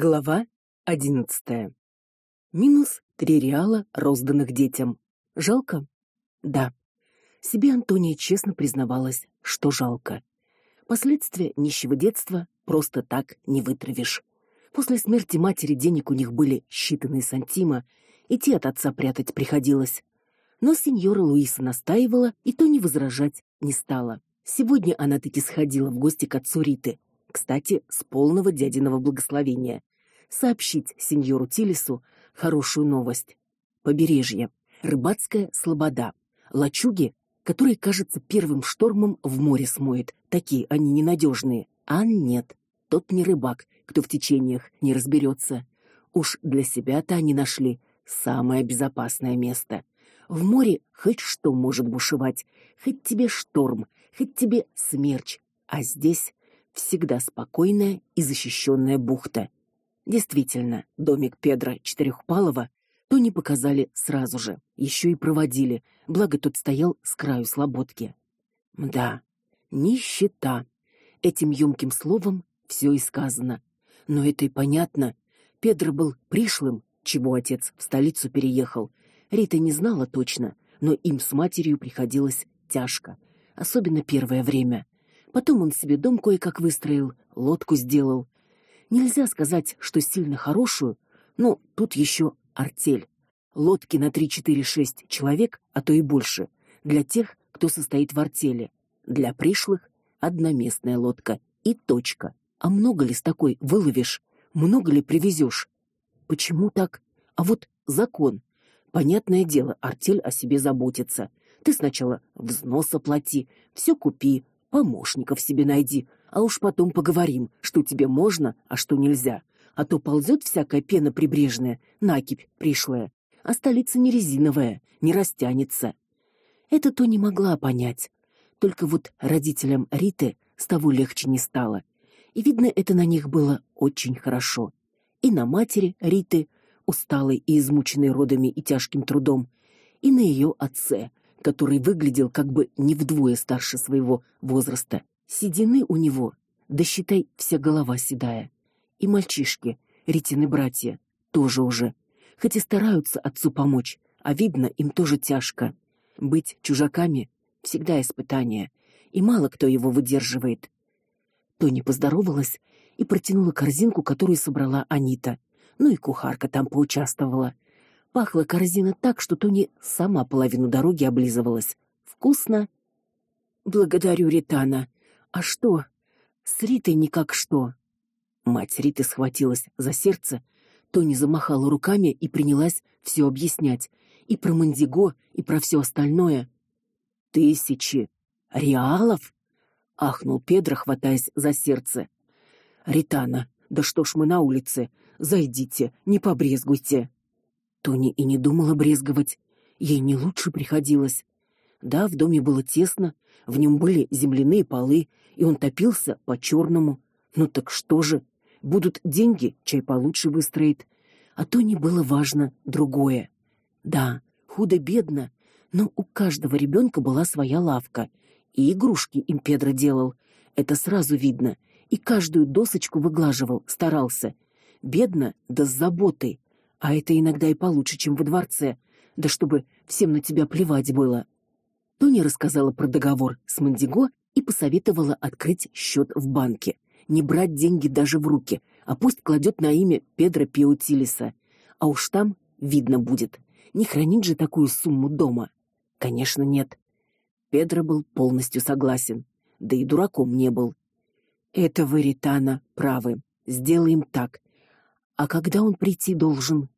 Глава одиннадцатая. Минус три реала, розданных детям. Жалко? Да. Себе Антония честно признавалась, что жалко. Последствия нищего детства просто так не вытравишь. После смерти матери денег у них были считанные сантима, и те от отца прятать приходилось. Но сеньора Луиса настаивала, и то не возражать не стала. Сегодня она таки сходила в гости к отцу Риты, кстати, с полного дядиного благословения, сообщить сеньору Тилису хорошую новость. Побережье, рыбацкая слобода, лачуги, которые, кажется, первым штормом в море смоет. Такие они ненадежные. А нет, тот не рыбак, кто в течениях не разберется. Уж для себя-то они нашли самое безопасное место. В море хоть что может бушевать, хоть тебе шторм, хоть тебе смерч, а здесь всегда спокойная и защищенная бухта. Действительно, домик Педра Четырехпалова то не показали сразу же, еще и проводили, благо тот стоял с краю слободки. Да, нищета. Этим ёмким словом все и сказано. Но это и понятно. Педро был пришлым, чего отец в столицу переехал. Рита не знала точно, но им с матерью приходилось тяжко, особенно первое время. Потом он себе дом кое-как выстроил, лодку сделал. Нельзя сказать, что сильно хорошую, но тут еще артель. Лодки на 3-4-6 человек, а то и больше, для тех, кто состоит в артели. Для пришлых одноместная лодка и точка. А много ли с такой выловишь? Много ли привезешь? Почему так? А вот закон. Понятное дело, артель о себе заботится. Ты сначала взнос оплати, все купи, помощников себе найди, а уж потом поговорим, что тебе можно, а что нельзя. А то ползет всякая пена прибрежная, накипь пришлая, а столица не резиновая, не растянется. Это то не могла понять. Только вот родителям Риты с того легче не стало. И видно, это на них было очень хорошо. И на матери Риты, усталой и измученной родами и тяжким трудом, и на ее отце, который выглядел как бы не вдвое старше своего возраста. Седины у него, да считай, вся голова седая. И мальчишки, Ритины братья, тоже уже, хоть и стараются отцу помочь, а видно, им тоже тяжко. Быть чужаками всегда испытание, и мало кто его выдерживает. Тони поздоровалась и протянула корзинку, которую собрала Анита. Ну и кухарка там поучаствовала. Пахла корзина так, что Тони сама половину дороги облизывалась. Вкусно. Благодарю, Ритана. А что? С Ритой никак что. Мать Риты схватилась за сердце, Тони замахала руками и принялась все объяснять, и про Мандиго, и про все остальное. Тысячи реалов, ахнул Педро, хватаясь за сердце. Ритана, да что ж мы на улице? Зайдите, не побрезгуйте. Тони и не думала брезговать. Ей не лучше приходилось. Да, в доме было тесно, в нем были земляные полы, и он топился по черному Ну так что же? Будут деньги, чай получше выстроит. А то не было важно другое. Да, худо-бедно, но у каждого ребенка была своя лавка, и игрушки им Педро делал. Это сразу видно, и каждую досочку выглаживал, старался. Бедно, да с заботой. А это иногда и получше, чем во дворце, да чтобы всем на тебя плевать было. Тони рассказала про договор с Мандиго и посоветовала открыть счет в банке, не брать деньги даже в руки, а пусть кладет на имя Педро Пиутилиса. А уж там видно будет. Не хранить же такую сумму дома. Конечно, нет. Педро был полностью согласен, да и дураком не был. Это вы, Ритана, правы. Сделаем так. А когда он прийти должен?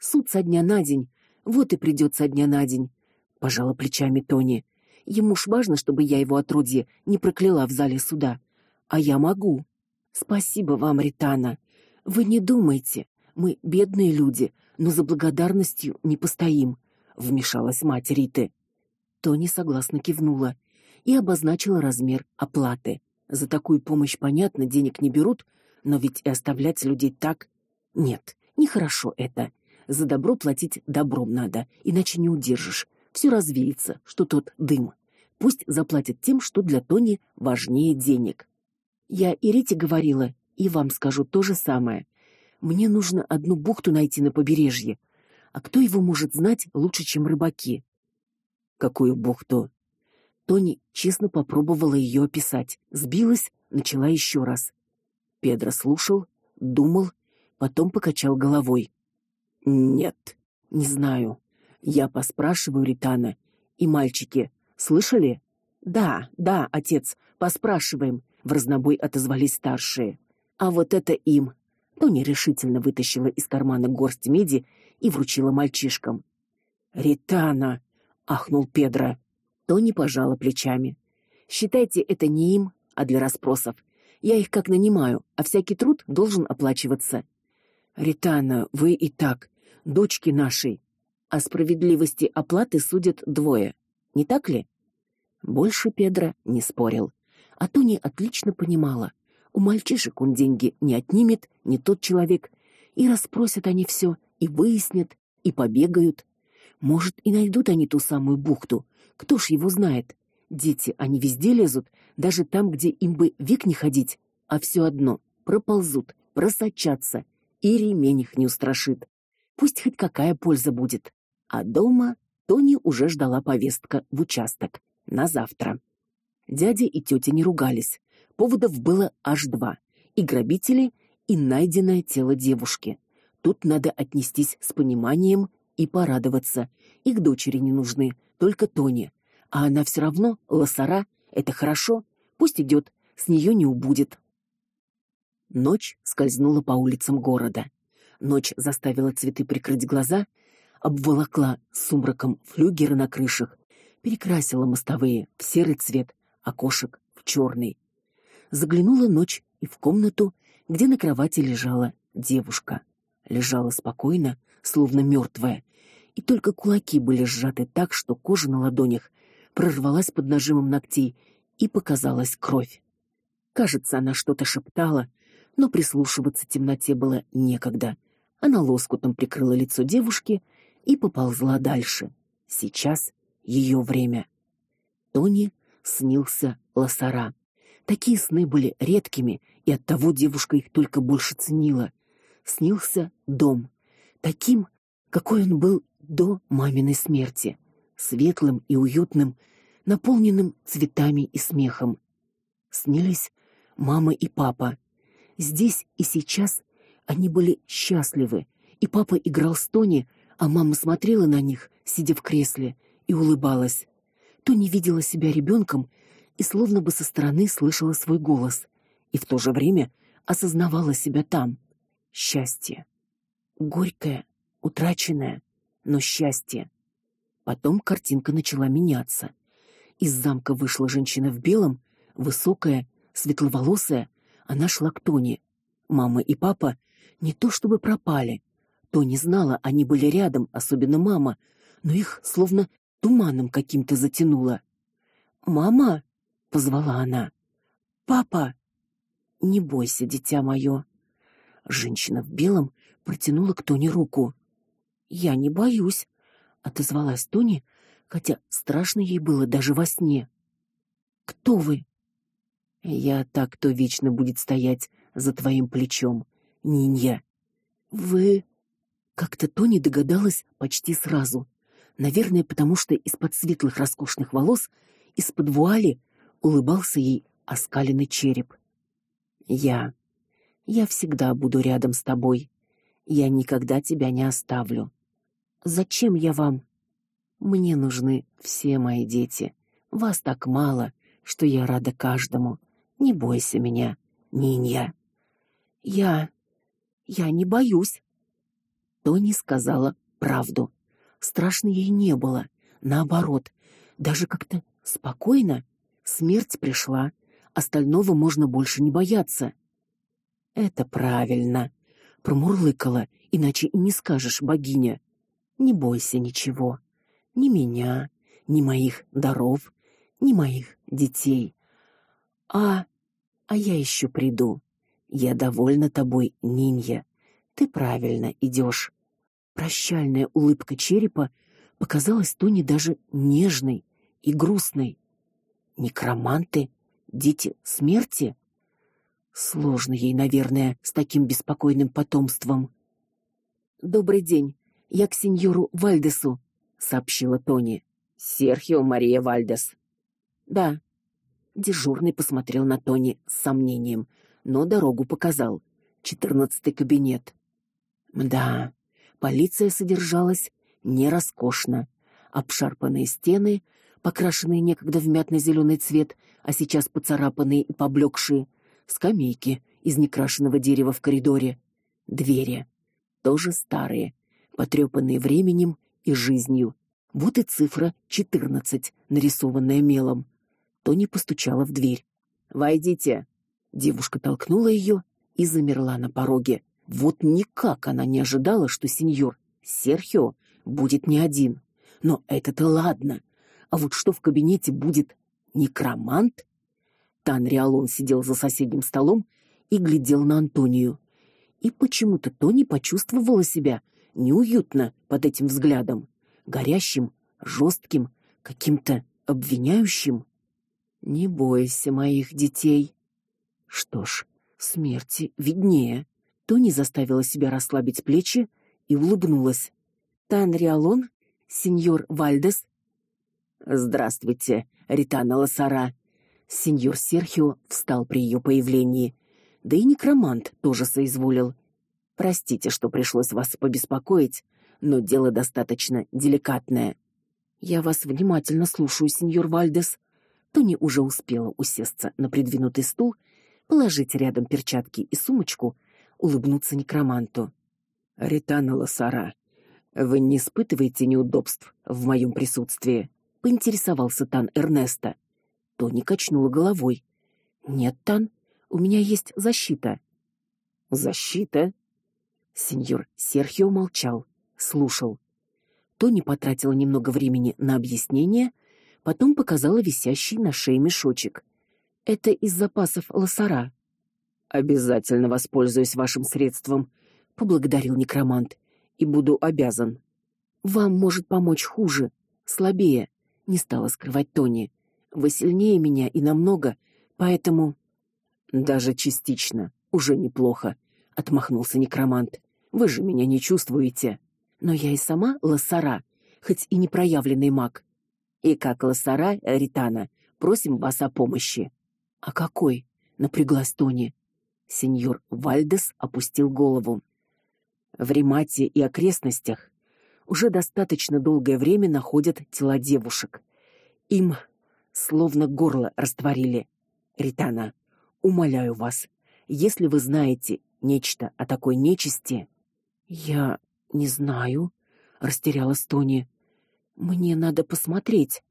Суд со дня на день. Вот и придет со дня на день. Пожала плечами Тони. Ему ж важно, чтобы я его отродье не прокляла в зале суда. А я могу. Спасибо вам, Ритана. Вы не думайте, мы бедные люди, но за благодарностью не постоим, вмешалась мать Риты. Тони согласно кивнула и обозначила размер оплаты. За такую помощь, понятно, денег не берут, но ведь и оставлять людей так нет, нехорошо это. За добро платить добром надо, иначе не удержишь все развеется, что тот дым. Пусть заплатит тем, что для Тони важнее денег. Я и Рите говорила, и вам скажу то же самое. Мне нужно одну бухту найти на побережье. А кто его может знать лучше, чем рыбаки? Какую бухту? Тони честно попробовала ее описать, сбилась, начала еще раз. Педро слушал, думал, потом покачал головой. Нет, не знаю. Я поспрашиваю Ритана. И мальчики, слышали? Да, да, отец, поспрашиваем, в разнобой отозвались старшие. А вот это им. Тони решительно вытащила из кармана горсть меди и вручила мальчишкам. Ритана, ахнул Педро. Тони пожала плечами. Считайте это не им, а для расспросов. Я их как нанимаю, а всякий труд должен оплачиваться. Ритана, вы и так дочки нашей. О справедливости оплаты судят двое. Не так ли? Больше Педро не спорил. А Тони отлично понимала, у мальчишек он деньги не отнимет, не тот человек, и расспросят они все, и выяснят, и побегают. Может, и найдут они ту самую бухту. Кто ж его знает? Дети, они везде лезут, даже там, где им бы век не ходить, а все одно проползут, просочатся, и ремень их не устрашит. Пусть хоть какая польза будет. А дома Тони уже ждала повестка в участок на завтра. Дядя и тетя не ругались. Поводов было аж два: и грабители, и найденное тело девушки. Тут надо отнестись с пониманием и порадоваться. Их дочери не нужны, только Тони. А она все равно лосара, это хорошо, пусть идет, с нее не убудет. Ночь скользнула по улицам города. Ночь заставила цветы прикрыть глаза, обволокла сумраком флюгеры на крышах, перекрасила мостовые в серый цвет, окошек в черный заглянула ночь и в комнату, где на кровати лежала девушка. Лежала спокойно, словно мертвая, и только кулаки были сжаты так, что кожа на ладонях прорвалась под нажимом ногтей, и показалась кровь. Кажется, она что-то шептала, но прислушиваться темноте было некогда. Она лоскутом прикрыла лицо девушки и поползла дальше. Сейчас ее время. Тони снился лосара. Такие сны были редкими, и оттого девушка их только больше ценила. Снился дом, таким, какой он был до маминой смерти, светлым и уютным, наполненным цветами и смехом. Снились мама и папа. Здесь и сейчас они были счастливы, и папа играл с Тони, а мама смотрела на них, сидя в кресле, и улыбалась. Тони видела себя ребенком и словно бы со стороны слышала свой голос, и в то же время осознавала себя там. Счастье. Горькое, утраченное, но счастье. Потом картинка начала меняться. Из замка вышла женщина в белом, высокая, светловолосая. Она шла к Тони. Мама и папа не то чтобы пропали. Тони знала, они были рядом, особенно мама, но их словно туманом каким-то затянуло. Мама, позвала она. Папа, не бойся, дитя мое. Женщина в белом протянула к Тони руку. Я не боюсь, отозвалась Тони, хотя страшно ей было даже во сне. Кто вы? Я так, кто вечно будет стоять за твоим плечом, Нинья. Вы как-то Тони догадалась почти сразу. Наверное, потому что из-под светлых роскошных волос, из-под вуали улыбался ей оскаленный череп. Я я всегда буду рядом с тобой. Я никогда тебя не оставлю. Зачем я вам? Мне нужны все мои дети. Вас так мало, что я рада каждому. Не бойся меня, Нинья. Я я не боюсь. Тони сказала правду. Страшно ей не было, наоборот, даже как-то спокойно Смерть пришла, остального можно больше не бояться. Это правильно, промурлыкала, иначе и не скажешь, богиня. Не бойся ничего, ни меня, ни моих даров, ни моих детей. А а я еще приду. Я довольна тобой, Нинья. Ты правильно идешь. Прощальная улыбка черепа показалась Тони даже нежной и грустной некроманты, дети смерти. Сложно ей, наверное, с таким беспокойным потомством. Добрый день. Я к сеньору Вальдесу, сообщила Тони. Серхио Мария Вальдес. Да. Дежурный посмотрел на Тони с сомнением, но дорогу показал. Четырнадцатый кабинет. Да. Полиция содержалась не роскошно. Обшарпанные стены, покрашенные некогда в мятно зеленый цвет, а сейчас поцарапанные и поблекшие, скамейки из некрашенного дерева в коридоре, двери тоже старые, потрепанные временем и жизнью. Вот и цифра 14, нарисованная мелом. Тони постучала в дверь. "Войдите". Девушка толкнула ее и замерла на пороге. Вот никак она не ожидала, что сеньор Серхио будет не один. Но это-то ладно. А вот что в кабинете будет некромант? Тан Риалон сидел за соседним столом и глядел на Антонию. И почему-то Тони почувствовала себя неуютно под этим взглядом, горящим, жестким, каким-то обвиняющим. Не бойся моих детей. Что ж, смерти виднее. Тони заставила себя расслабить плечи и улыбнулась. Тан Риалон, сеньор Вальдес. Здравствуйте, Ритана Лосара. Сеньор Серхио встал при ее появлении. Да и некромант тоже соизволил. Простите, что пришлось вас побеспокоить, но дело достаточно деликатное. Я вас внимательно слушаю, сеньор Вальдес. Тони уже успела усесться на придвинутый стул, положить рядом перчатки и сумочку, улыбнуться некроманту. Ритана Лосара, вы не испытываете неудобств в моем присутствии? поинтересовался Тан Эрнеста. Тони качнула головой. Нет, Тан, у меня есть защита. Защита? Сеньор Серхио молчал, слушал. Тони потратила немного времени на объяснение, потом показала висящий на шее мешочек. Это из запасов лосара. Обязательно воспользуюсь вашим средством, поблагодарил некромант. И буду обязан. Вам может помочь хуже, слабее, не стала скрывать Тони. Вы сильнее меня и намного, поэтому даже частично уже неплохо, отмахнулся некромант. Вы же меня не чувствуете. Но я и сама лосара, хоть и не проявленный маг. И как лосара Ритана, просим вас о помощи. А какой? напряглась Тони. Сеньор Вальдес опустил голову. В Римате и окрестностях уже достаточно долгое время находят тела девушек. Им словно горло растворили. Ритана, умоляю вас, если вы знаете нечто о такой нечисти, я не знаю, растерялась Тони. Мне надо посмотреть.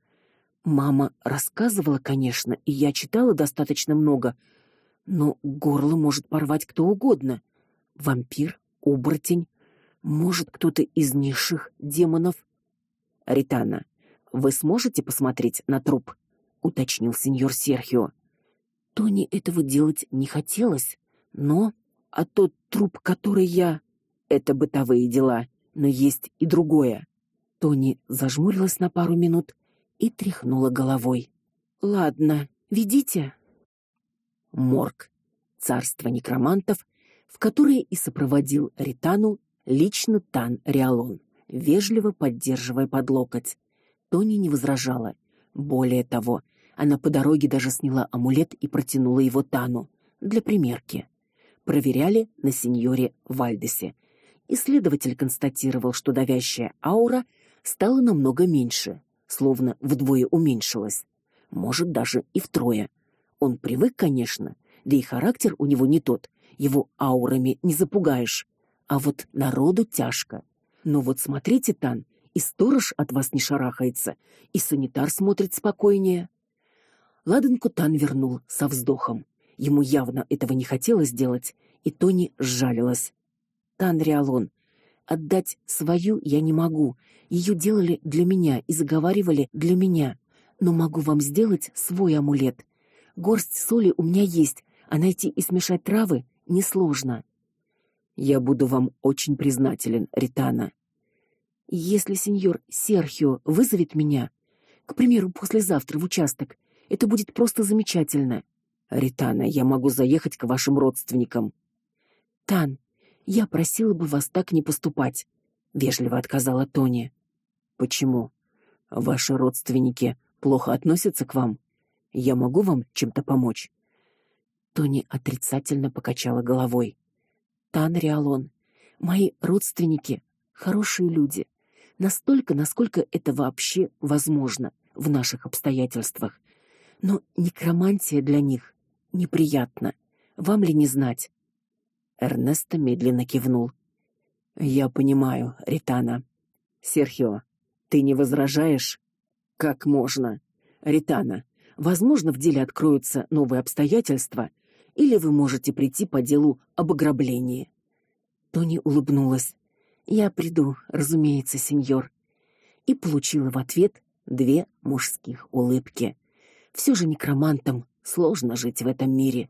Мама рассказывала, конечно, и я читала достаточно много, но горло может порвать кто угодно. Вампир, оборотень, может, кто-то из низших демонов. Ритана, вы сможете посмотреть на труп? уточнил сеньор Серхио. Тони этого делать не хотелось, но а тот труп, который я это бытовые дела, но есть и другое. Тони зажмурилась на пару минут и тряхнула головой. Ладно, ведите. Морг. Царство некромантов, в которое и сопроводил Ритану лично Тан Риалон, вежливо поддерживая под локоть. Тони не возражала. Более того, она по дороге даже сняла амулет и протянула его Тану для примерки. Проверяли на сеньоре Вальдесе. Исследователь констатировал, что давящая аура стала намного меньше, словно вдвое уменьшилась, может даже и втрое. Он привык, конечно, да и характер у него не тот, его аурами не запугаешь. А вот народу тяжко. Но вот смотрите, Тан, и сторож от вас не шарахается, и санитар смотрит спокойнее. Ладенку Тан вернул со вздохом. Ему явно этого не хотелось делать, и Тони сжалилась. Тан Риалон, отдать свою я не могу. Ее делали для меня и заговаривали для меня, но могу вам сделать свой амулет. Горсть соли у меня есть, а найти и смешать травы несложно. Я буду вам очень признателен, Ритана. Если сеньор Серхио вызовет меня, к примеру, послезавтра в участок, это будет просто замечательно. Ритана, я могу заехать к вашим родственникам. Тан, я просила бы вас так не поступать, вежливо отказала Тони. Почему? Ваши родственники плохо относятся к вам? Я могу вам чем-то помочь? Тони отрицательно покачала головой. Тан Риалон, мои родственники хорошие люди, настолько, насколько это вообще возможно в наших обстоятельствах. Но некромантия для них неприятна. Вам ли не знать? Эрнесто медленно кивнул. Я понимаю, Ритана. Серхио, ты не возражаешь? Как можно? Ритана, возможно, в деле откроются новые обстоятельства, или вы можете прийти по делу об ограблении. Тони улыбнулась. Я приду, разумеется, сеньор. И получила в ответ две мужских улыбки. Все же некромантам сложно жить в этом мире,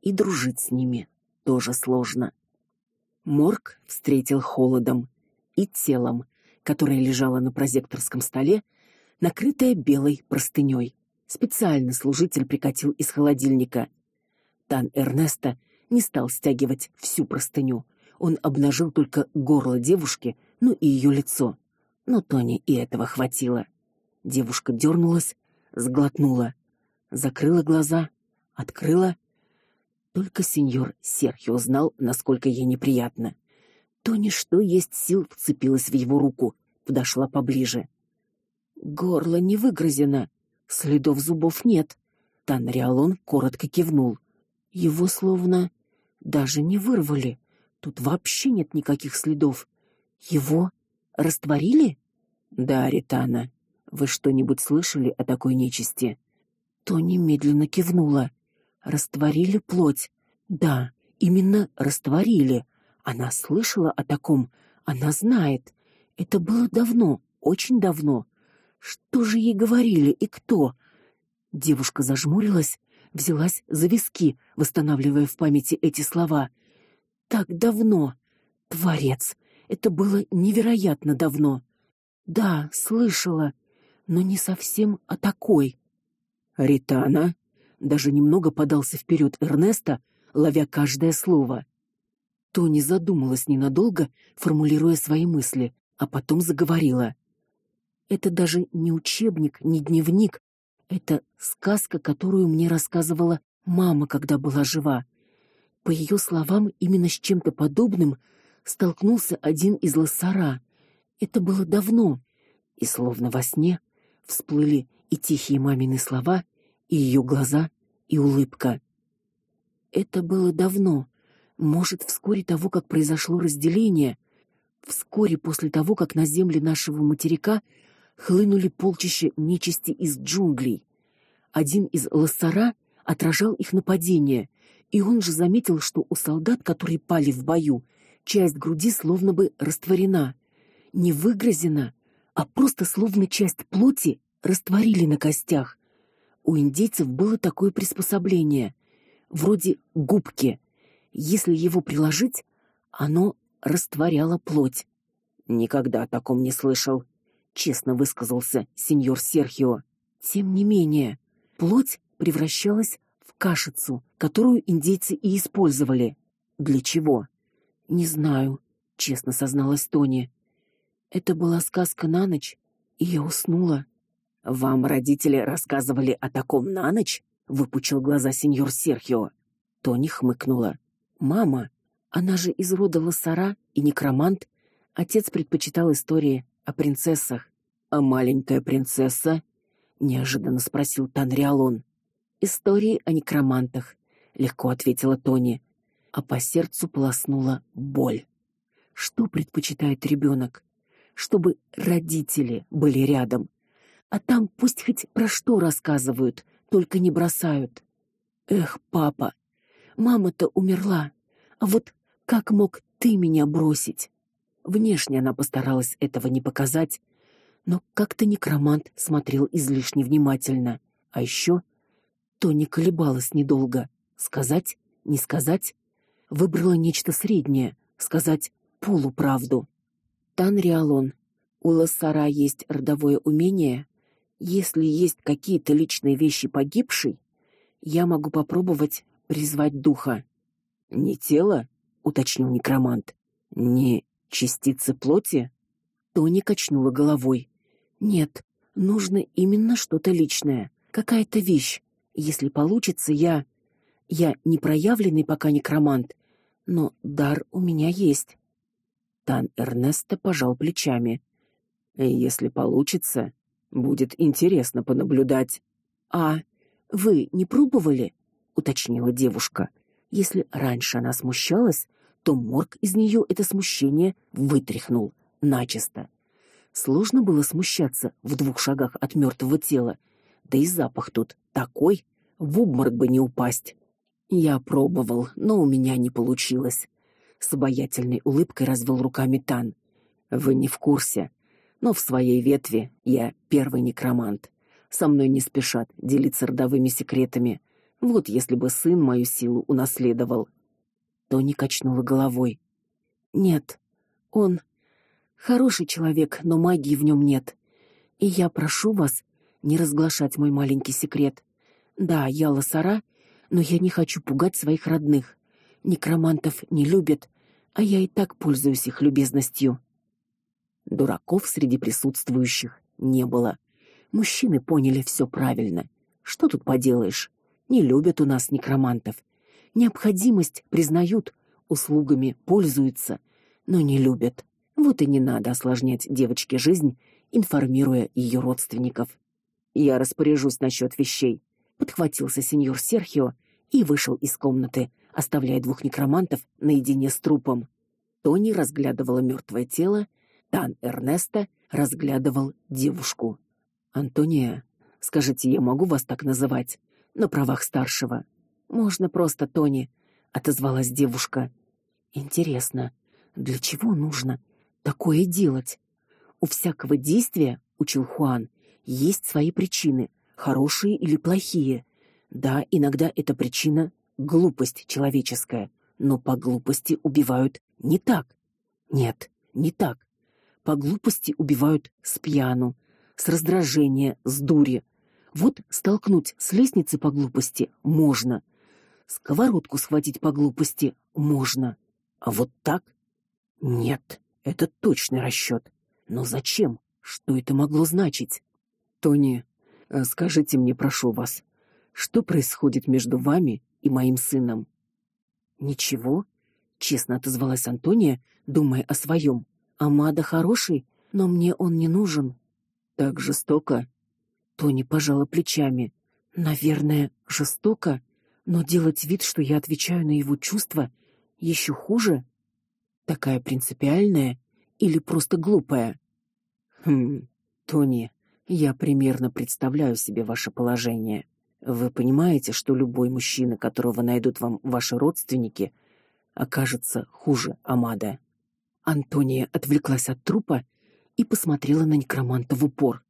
и дружить с ними тоже сложно. Морг встретил холодом и телом, которое лежало на прозекторском столе, накрытое белой простыней. Специально служитель прикатил из холодильника. Тан Эрнеста не стал стягивать всю простыню он обнажил только горло девушки, ну и ее лицо. Но Тони и этого хватило. Девушка дернулась, сглотнула, закрыла глаза, открыла. Только сеньор Серхио знал, насколько ей неприятно. Тони что есть сил вцепилась в его руку, подошла поближе. Горло не выгрызено, следов зубов нет. Танриалон коротко кивнул. Его словно даже не вырвали. Тут вообще нет никаких следов. Его растворили? Да, Ритана. Вы что-нибудь слышали о такой нечисти? То немедленно кивнула. Растворили плоть. Да, именно растворили. Она слышала о таком, она знает. Это было давно, очень давно. Что же ей говорили и кто? Девушка зажмурилась, взялась за виски, восстанавливая в памяти эти слова так давно. Творец, это было невероятно давно. Да, слышала, но не совсем о такой. Ритана даже немного подался вперед Эрнеста, ловя каждое слово. Тони задумалась ненадолго, формулируя свои мысли, а потом заговорила. Это даже не учебник, не дневник, это сказка, которую мне рассказывала мама, когда была жива. По ее словам, именно с чем-то подобным столкнулся один из лоссара. Это было давно, и словно во сне всплыли и тихие мамины слова, и ее глаза, и улыбка. Это было давно, может, вскоре того, как произошло разделение, вскоре после того, как на земли нашего материка хлынули полчища нечисти из джунглей. Один из лоссара отражал их нападение, и он же заметил, что у солдат, которые пали в бою, часть груди словно бы растворена, не выгрызена, а просто словно часть плоти растворили на костях. У индейцев было такое приспособление, вроде губки. Если его приложить, оно растворяло плоть. Никогда о таком не слышал, честно высказался сеньор Серхио. Тем не менее, плоть превращалась кашицу, которую индейцы и использовали. Для чего? Не знаю, честно созналась Тони. Это была сказка на ночь, и я уснула. Вам родители рассказывали о таком на ночь? выпучил глаза сеньор Серхио. Тони хмыкнула. Мама, она же из рода Лосара и некромант. Отец предпочитал истории о принцессах. А маленькая принцесса? неожиданно спросил Танриалон. Истории о некромантах, легко ответила Тони, а по сердцу полоснула боль. Что предпочитает ребенок? Чтобы родители были рядом. А там пусть хоть про что рассказывают, только не бросают. Эх, папа, мама-то умерла. А вот как мог ты меня бросить? Внешне она постаралась этого не показать, но как-то некромант смотрел излишне внимательно. А еще то не колебалась недолго. Сказать, не сказать, выбрала нечто среднее, сказать полуправду. Танриалон, у Лассара есть родовое умение, если есть какие-то личные вещи погибшей, Я могу попробовать призвать духа. Не тело, уточнил некромант. Не частицы плоти? Тони качнула головой. Нет, нужно именно что-то личное, какая-то вещь. Если получится, я я не проявленный пока некромант, но дар у меня есть. Тан Эрнесто пожал плечами. Если получится, будет интересно понаблюдать. А вы не пробовали? уточнила девушка. Если раньше она смущалась, то морг из нее это смущение вытряхнул начисто. Сложно было смущаться в двух шагах от мертвого тела. Да и запах тут такой, в обморок бы не упасть. Я пробовал, но у меня не получилось. С обаятельной улыбкой развел руками Тан. Вы не в курсе, но в своей ветви я первый некромант. Со мной не спешат делиться родовыми секретами. Вот если бы сын мою силу унаследовал. Тони качнула головой. Нет. Он хороший человек, но магии в нем нет. И я прошу вас не разглашать мой маленький секрет. Да, я лосара, но я не хочу пугать своих родных. Некромантов не любят, а я и так пользуюсь их любезностью. Дураков среди присутствующих не было. Мужчины поняли все правильно. Что тут поделаешь? Не любят у нас некромантов. Необходимость признают, услугами пользуются, но не любят. Вот и не надо осложнять девочке жизнь, информируя ее родственников. Я распоряжусь насчет вещей, подхватился сеньор Серхио и вышел из комнаты, оставляя двух некромантов наедине с трупом. Тони разглядывала мертвое тело, Тан Эрнесто разглядывал девушку. Антония, скажите, я могу вас так называть на правах старшего? Можно просто Тони, отозвалась девушка. Интересно, для чего нужно такое делать? У всякого действия, учил Хуан, есть свои причины, хорошие или плохие. Да, иногда эта причина глупость человеческая, но по глупости убивают не так. Нет, не так. По глупости убивают с пьяну, с раздражения, с дури. Вот столкнуть с лестницы по глупости можно. Сковородку схватить по глупости можно. А вот так? Нет, это точный расчет. Но зачем? Что это могло значить? Тони, э, скажите мне, прошу вас, что происходит между вами и моим сыном? Ничего, честно отозвалась Антония, думая о своем. Амада хороший, но мне он не нужен так жестоко? Тони пожала плечами. Наверное, жестоко, но делать вид, что я отвечаю на его чувства, еще хуже. Такая принципиальная или просто глупая? Хм, Тони, я примерно представляю себе ваше положение. Вы понимаете, что любой мужчина, которого найдут вам ваши родственники, окажется хуже Амада. Антония отвлеклась от трупа и посмотрела на некроманта в упор.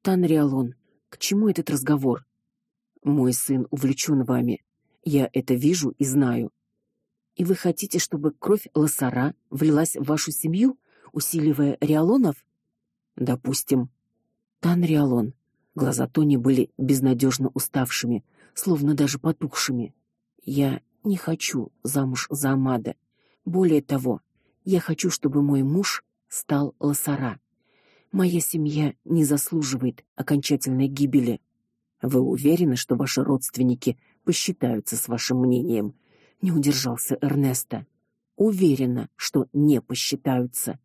Танриалон, к чему этот разговор? Мой сын увлечен вами. Я это вижу и знаю. И вы хотите, чтобы кровь Лосара влилась в вашу семью, усиливая Риалонов? Допустим. Танриалон. Глаза Тони были безнадежно уставшими, словно даже потухшими. Я не хочу замуж за Амада. Более того, я хочу, чтобы мой муж стал Лосара. Моя семья не заслуживает окончательной гибели. Вы уверены, что ваши родственники посчитаются с вашим мнением? Не удержался Эрнесто. Уверена, что не посчитаются.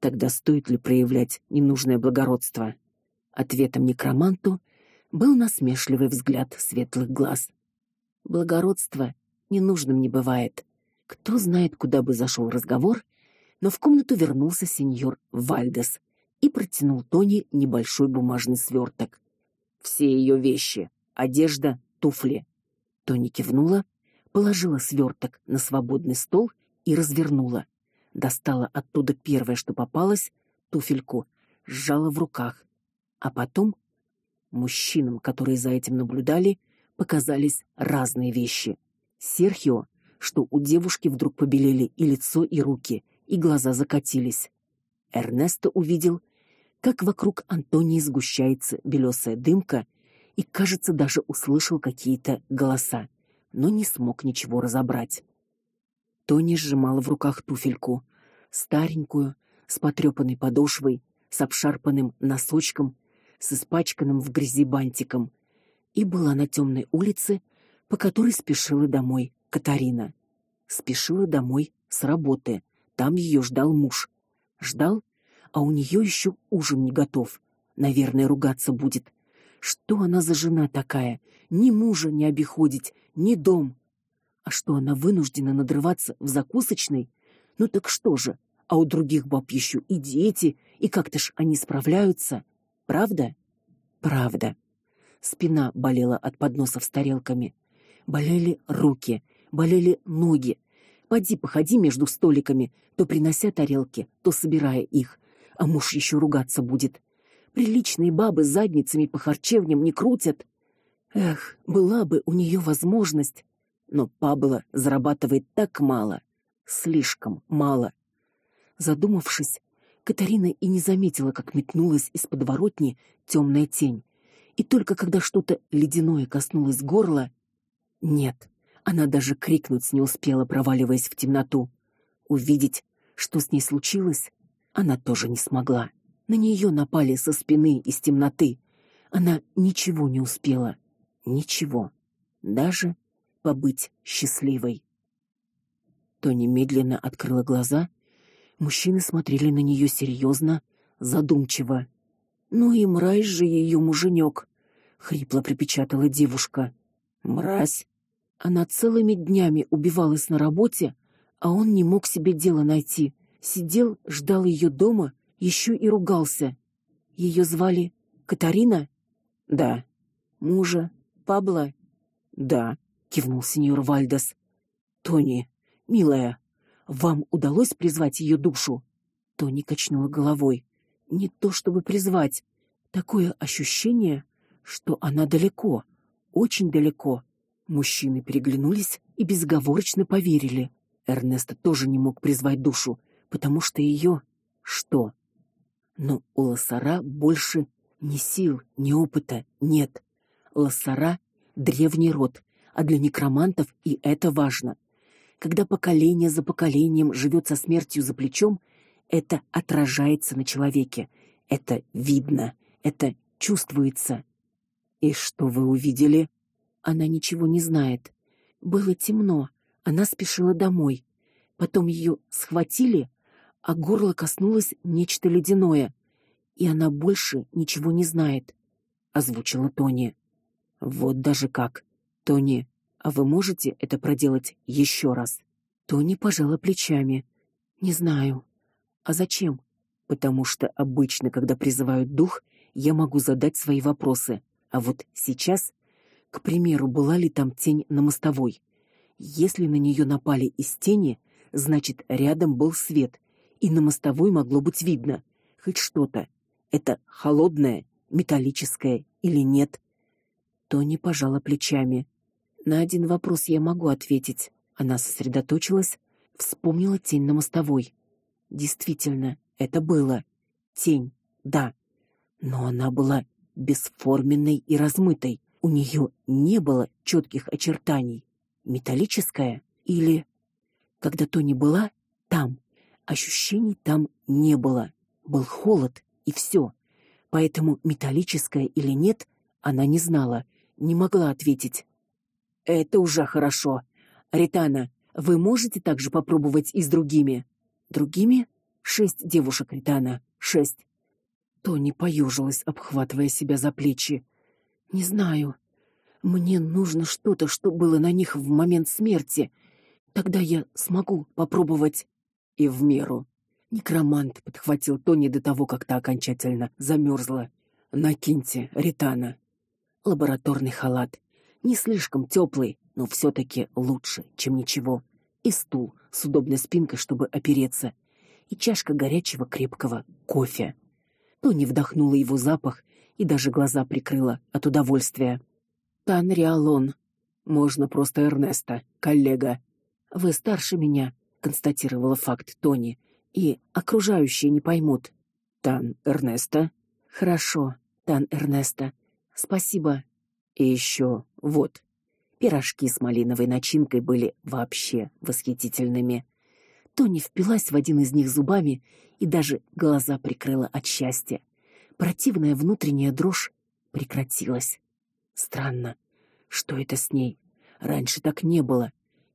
Тогда стоит ли проявлять ненужное благородство? Ответом некроманту был насмешливый взгляд светлых глаз. Благородство ненужным не бывает. Кто знает, куда бы зашел разговор, но в комнату вернулся сеньор Вальдес и протянул Тони небольшой бумажный сверток. Все ее вещи: одежда, туфли. Тони кивнула, положила сверток на свободный стол и развернула. Достала оттуда первое, что попалось, туфельку, сжала в руках. А потом мужчинам, которые за этим наблюдали, показались разные вещи. Серхио, что у девушки вдруг побелели и лицо, и руки, и глаза закатились. Эрнесто увидел, как вокруг Антонии сгущается белесая дымка, и, кажется, даже услышал какие-то голоса, но не смог ничего разобрать. Тони сжимала в руках туфельку, старенькую, с потрепанной подошвой, с обшарпанным носочком, с испачканным в грязи бантиком, и была на темной улице, по которой спешила домой Катарина. Спешила домой с работы. Там ее ждал муж. Ждал, а у нее еще ужин не готов. Наверное, ругаться будет. Что она за жена такая? Ни мужа не обиходить, ни дом. А что она вынуждена надрываться в закусочной? Ну так что же? А у других баб еще и дети, и как-то ж они справляются. Правда? Правда. Спина болела от подносов с тарелками. Болели руки, болели ноги. Поди походи между столиками, то принося тарелки, то собирая их. А муж еще ругаться будет. Приличные бабы задницами по харчевням не крутят. Эх, была бы у нее возможность. Но Пабло зарабатывает так мало, слишком мало. Задумавшись, Катарина и не заметила, как метнулась из подворотни темная тень. И только когда что-то ледяное коснулось горла, нет, она даже крикнуть не успела, проваливаясь в темноту. Увидеть, что с ней случилось, она тоже не смогла. На нее напали со спины из темноты. Она ничего не успела, ничего, даже побыть счастливой. То немедленно открыла глаза. Мужчины смотрели на нее серьезно, задумчиво. Ну и мразь же ее муженек, хрипло припечатала девушка. Мразь. Она целыми днями убивалась на работе, а он не мог себе дела найти. Сидел, ждал ее дома, еще и ругался. Ее звали Катарина? Да. Мужа Пабло? Да, кивнул сеньор Вальдес. Тони, милая, вам удалось призвать ее душу? Тони качнула головой не то чтобы призвать, такое ощущение, что она далеко, очень далеко. Мужчины переглянулись и безоговорочно поверили. Эрнеста тоже не мог призвать душу, потому что ее что? Но у Лосара больше ни сил, ни опыта нет. Лосара древний род, а для некромантов и это важно. Когда поколение за поколением живет со смертью за плечом, это отражается на человеке. Это видно, это чувствуется. И что вы увидели? Она ничего не знает. Было темно. Она спешила домой. Потом ее схватили, а горло коснулось нечто ледяное, и она больше ничего не знает, озвучила Тони. Вот даже как. Тони, а вы можете это проделать еще раз? Тони пожала плечами. Не знаю. А зачем? Потому что обычно, когда призывают дух, я могу задать свои вопросы. А вот сейчас, к примеру, была ли там тень на мостовой? Если на нее напали из тени, значит, рядом был свет, и на мостовой могло быть видно хоть что-то. Это холодное, металлическое или нет? Тони пожала плечами. На один вопрос я могу ответить. Она сосредоточилась, вспомнила тень на мостовой. Действительно, это было тень. Да. Но она была бесформенной и размытой. У нее не было четких очертаний. Металлическая или когда то не была там, ощущений там не было. Был холод и все. Поэтому металлическая или нет, она не знала, не могла ответить. Это уже хорошо. Ритана, вы можете также попробовать и с другими? Другими шесть девушек Ритана, шесть. Тони поюжилась, обхватывая себя за плечи. Не знаю. Мне нужно что-то, что было на них в момент смерти. Тогда я смогу попробовать и в меру. Некромант подхватил Тони до того, как та окончательно замерзла. Накиньте, Ритана. Лабораторный халат, не слишком теплый, но все таки лучше, чем ничего и стул с удобной спинкой, чтобы опереться, и чашка горячего крепкого кофе. Тони вдохнула его запах и даже глаза прикрыла от удовольствия. Танриалон. Можно просто Эрнеста, коллега. Вы старше меня, констатировала факт Тони, и окружающие не поймут. Тан Эрнеста. Хорошо, Тан Эрнеста. Спасибо. И еще вот. Пирожки с малиновой начинкой были вообще восхитительными. Тони впилась в один из них зубами и даже глаза прикрыла от счастья. Противная внутренняя дрожь прекратилась. Странно, что это с ней? Раньше так не было,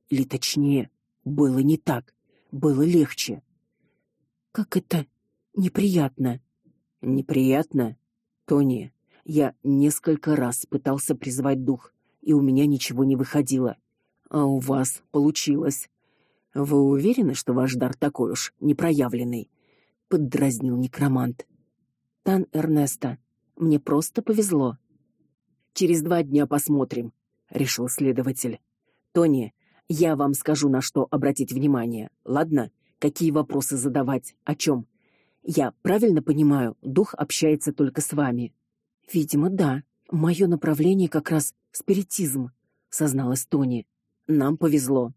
или точнее, было не так, было легче. Как это неприятно. Неприятно, Тони. Я несколько раз пытался призвать дух, и у меня ничего не выходило. А у вас получилось. Вы уверены, что ваш дар такой уж непроявленный? поддразнил некромант. Тан Эрнеста, мне просто повезло. Через два дня посмотрим, решил следователь. Тони, я вам скажу, на что обратить внимание. Ладно? Какие вопросы задавать, о чем? Я правильно понимаю, дух общается только с вами. Видимо, да. Мое направление как раз спиритизм, созналась Тони. Нам повезло.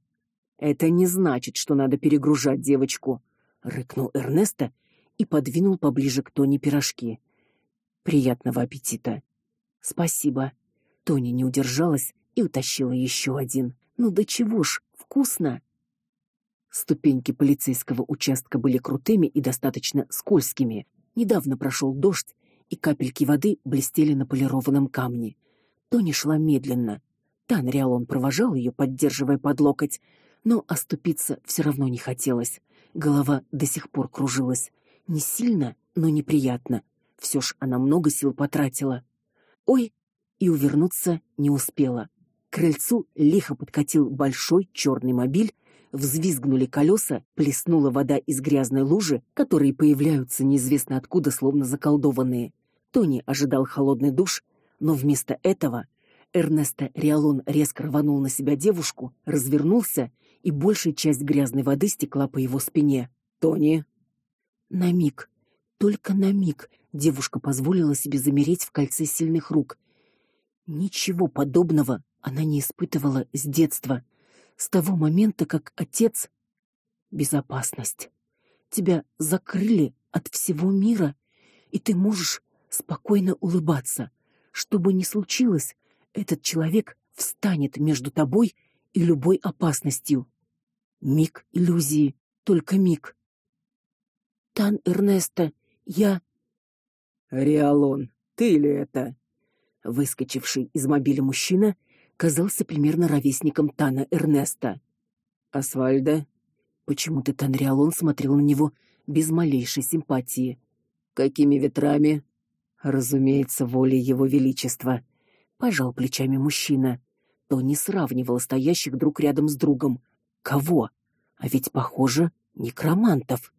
Это не значит, что надо перегружать девочку, рыкнул Эрнеста и подвинул поближе к Тони пирожки. Приятного аппетита. Спасибо. Тони не удержалась и утащила еще один. Ну до чего ж, вкусно. Ступеньки полицейского участка были крутыми и достаточно скользкими. Недавно прошел дождь, и капельки воды блестели на полированном камне. Тони шла медленно. Тан Риалон провожал ее, поддерживая под локоть, но оступиться все равно не хотелось. Голова до сих пор кружилась. Не сильно, но неприятно. Все ж она много сил потратила. Ой, и увернуться не успела. К крыльцу лихо подкатил большой черный мобиль, взвизгнули колеса, плеснула вода из грязной лужи, которые появляются неизвестно откуда, словно заколдованные. Тони ожидал холодный душ, но вместо этого Эрнесто Риалон резко рванул на себя девушку, развернулся и большая часть грязной воды стекла по его спине. Тони на миг, только на миг девушка позволила себе замереть в кольце сильных рук. Ничего подобного она не испытывала с детства, с того момента, как отец безопасность. Тебя закрыли от всего мира, и ты можешь спокойно улыбаться. Что бы ни случилось, этот человек встанет между тобой и любой опасностью. Миг иллюзии, только миг. Тан Эрнесто, я Риалон, ты ли это? Выскочивший из мобиля мужчина казался примерно ровесником Тана Эрнеста. Асвальда, почему-то Тан Риалон смотрел на него без малейшей симпатии. Какими ветрами? Разумеется, волей его величества. Пожал плечами мужчина. То не сравнивал стоящих друг рядом с другом. Кого? А ведь похоже, некромантов.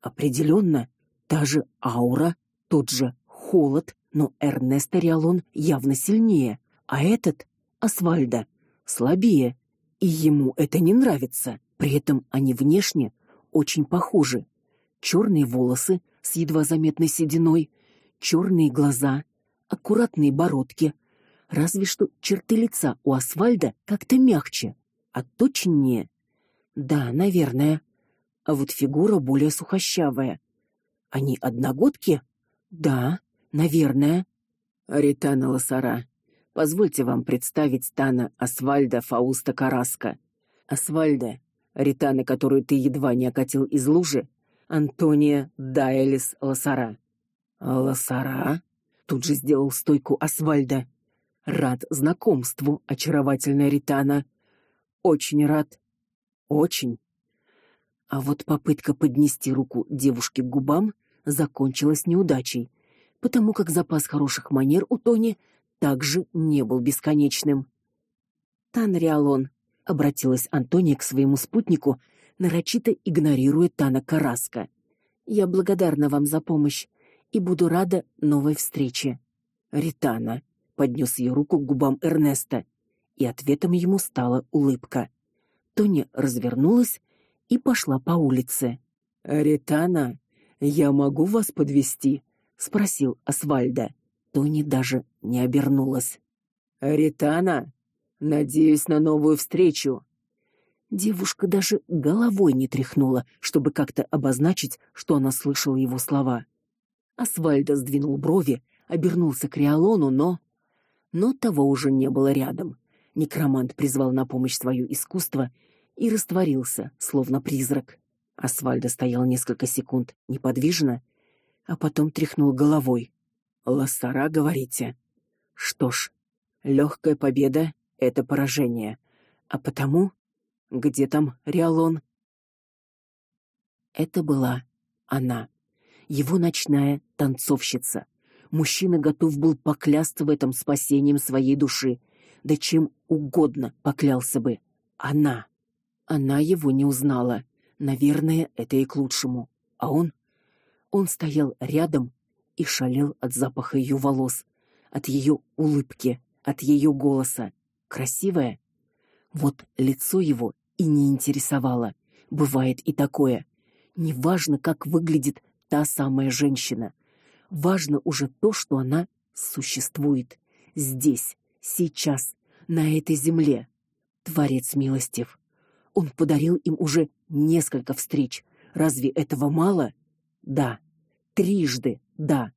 Определенно, та же аура, тот же холод, но Эрнесто Риалон явно сильнее, а этот Асвальда слабее, и ему это не нравится. При этом они внешне очень похожи. Черные волосы с едва заметной сединой, черные глаза, аккуратные бородки. Разве что черты лица у Асвальда как-то мягче, отточеннее. Да, наверное. А вот фигура более сухощавая. Они одногодки? Да, наверное. Ритана Лосара, позвольте вам представить Тана Асвальда Фауста Караска. Асвальда, Ритана, которую ты едва не окатил из лужи, Антония Дайлис Лосара. Лосара тут же сделал стойку Асвальда. Рад знакомству, очаровательная Ритана. Очень рад. Очень. А вот попытка поднести руку девушки к губам закончилась неудачей, потому как запас хороших манер у Тони также не был бесконечным. Танриалон обратилась Антония к своему спутнику, нарочито игнорируя Тана Караска. Я благодарна вам за помощь и буду рада новой встрече. Ритана поднес ее руку к губам Эрнеста, и ответом ему стала улыбка. Тони развернулась и пошла по улице. Ритана, я могу вас подвести? спросил Асвальда. Тони даже не обернулась. Ритана, надеюсь на новую встречу. Девушка даже головой не тряхнула, чтобы как-то обозначить, что она слышала его слова. Асвальда сдвинул брови, обернулся к Риалону, но Но того уже не было рядом. Некромант призвал на помощь свое искусство и растворился, словно призрак. Асвальдо стоял несколько секунд неподвижно, а потом тряхнул головой. "Лассара, говорите? Что ж, легкая победа это поражение. А потому где там Риалон?" Это была она, его ночная танцовщица. Мужчина готов был поклясться в этом спасением своей души, да чем угодно поклялся бы. Она. Она его не узнала. Наверное, это и к лучшему. А он он стоял рядом и шалел от запаха ее волос, от ее улыбки, от ее голоса. Красивая. Вот лицо его и не интересовало. Бывает и такое. Неважно, как выглядит та самая женщина. Важно уже то, что она существует здесь, сейчас, на этой земле. Творец милостив. Он подарил им уже несколько встреч. Разве этого мало? Да. Трижды. Да.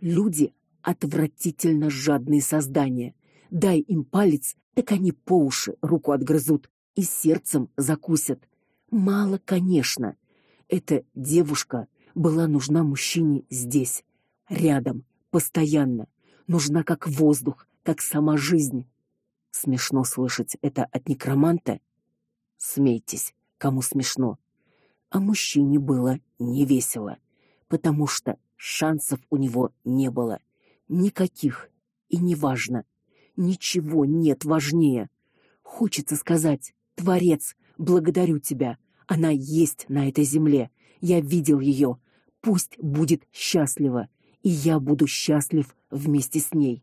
Люди отвратительно жадные создания. Дай им палец, так они по уши руку отгрызут и сердцем закусят. Мало, конечно. Эта девушка была нужна мужчине здесь, рядом, постоянно, нужна как воздух, как сама жизнь. Смешно слышать это от некроманта. Смейтесь, кому смешно. А мужчине было не весело, потому что шансов у него не было никаких, и неважно. Ничего нет важнее. Хочется сказать: "Творец, благодарю тебя. Она есть на этой земле. Я видел ее. Пусть будет счастлива, и я буду счастлив вместе с ней.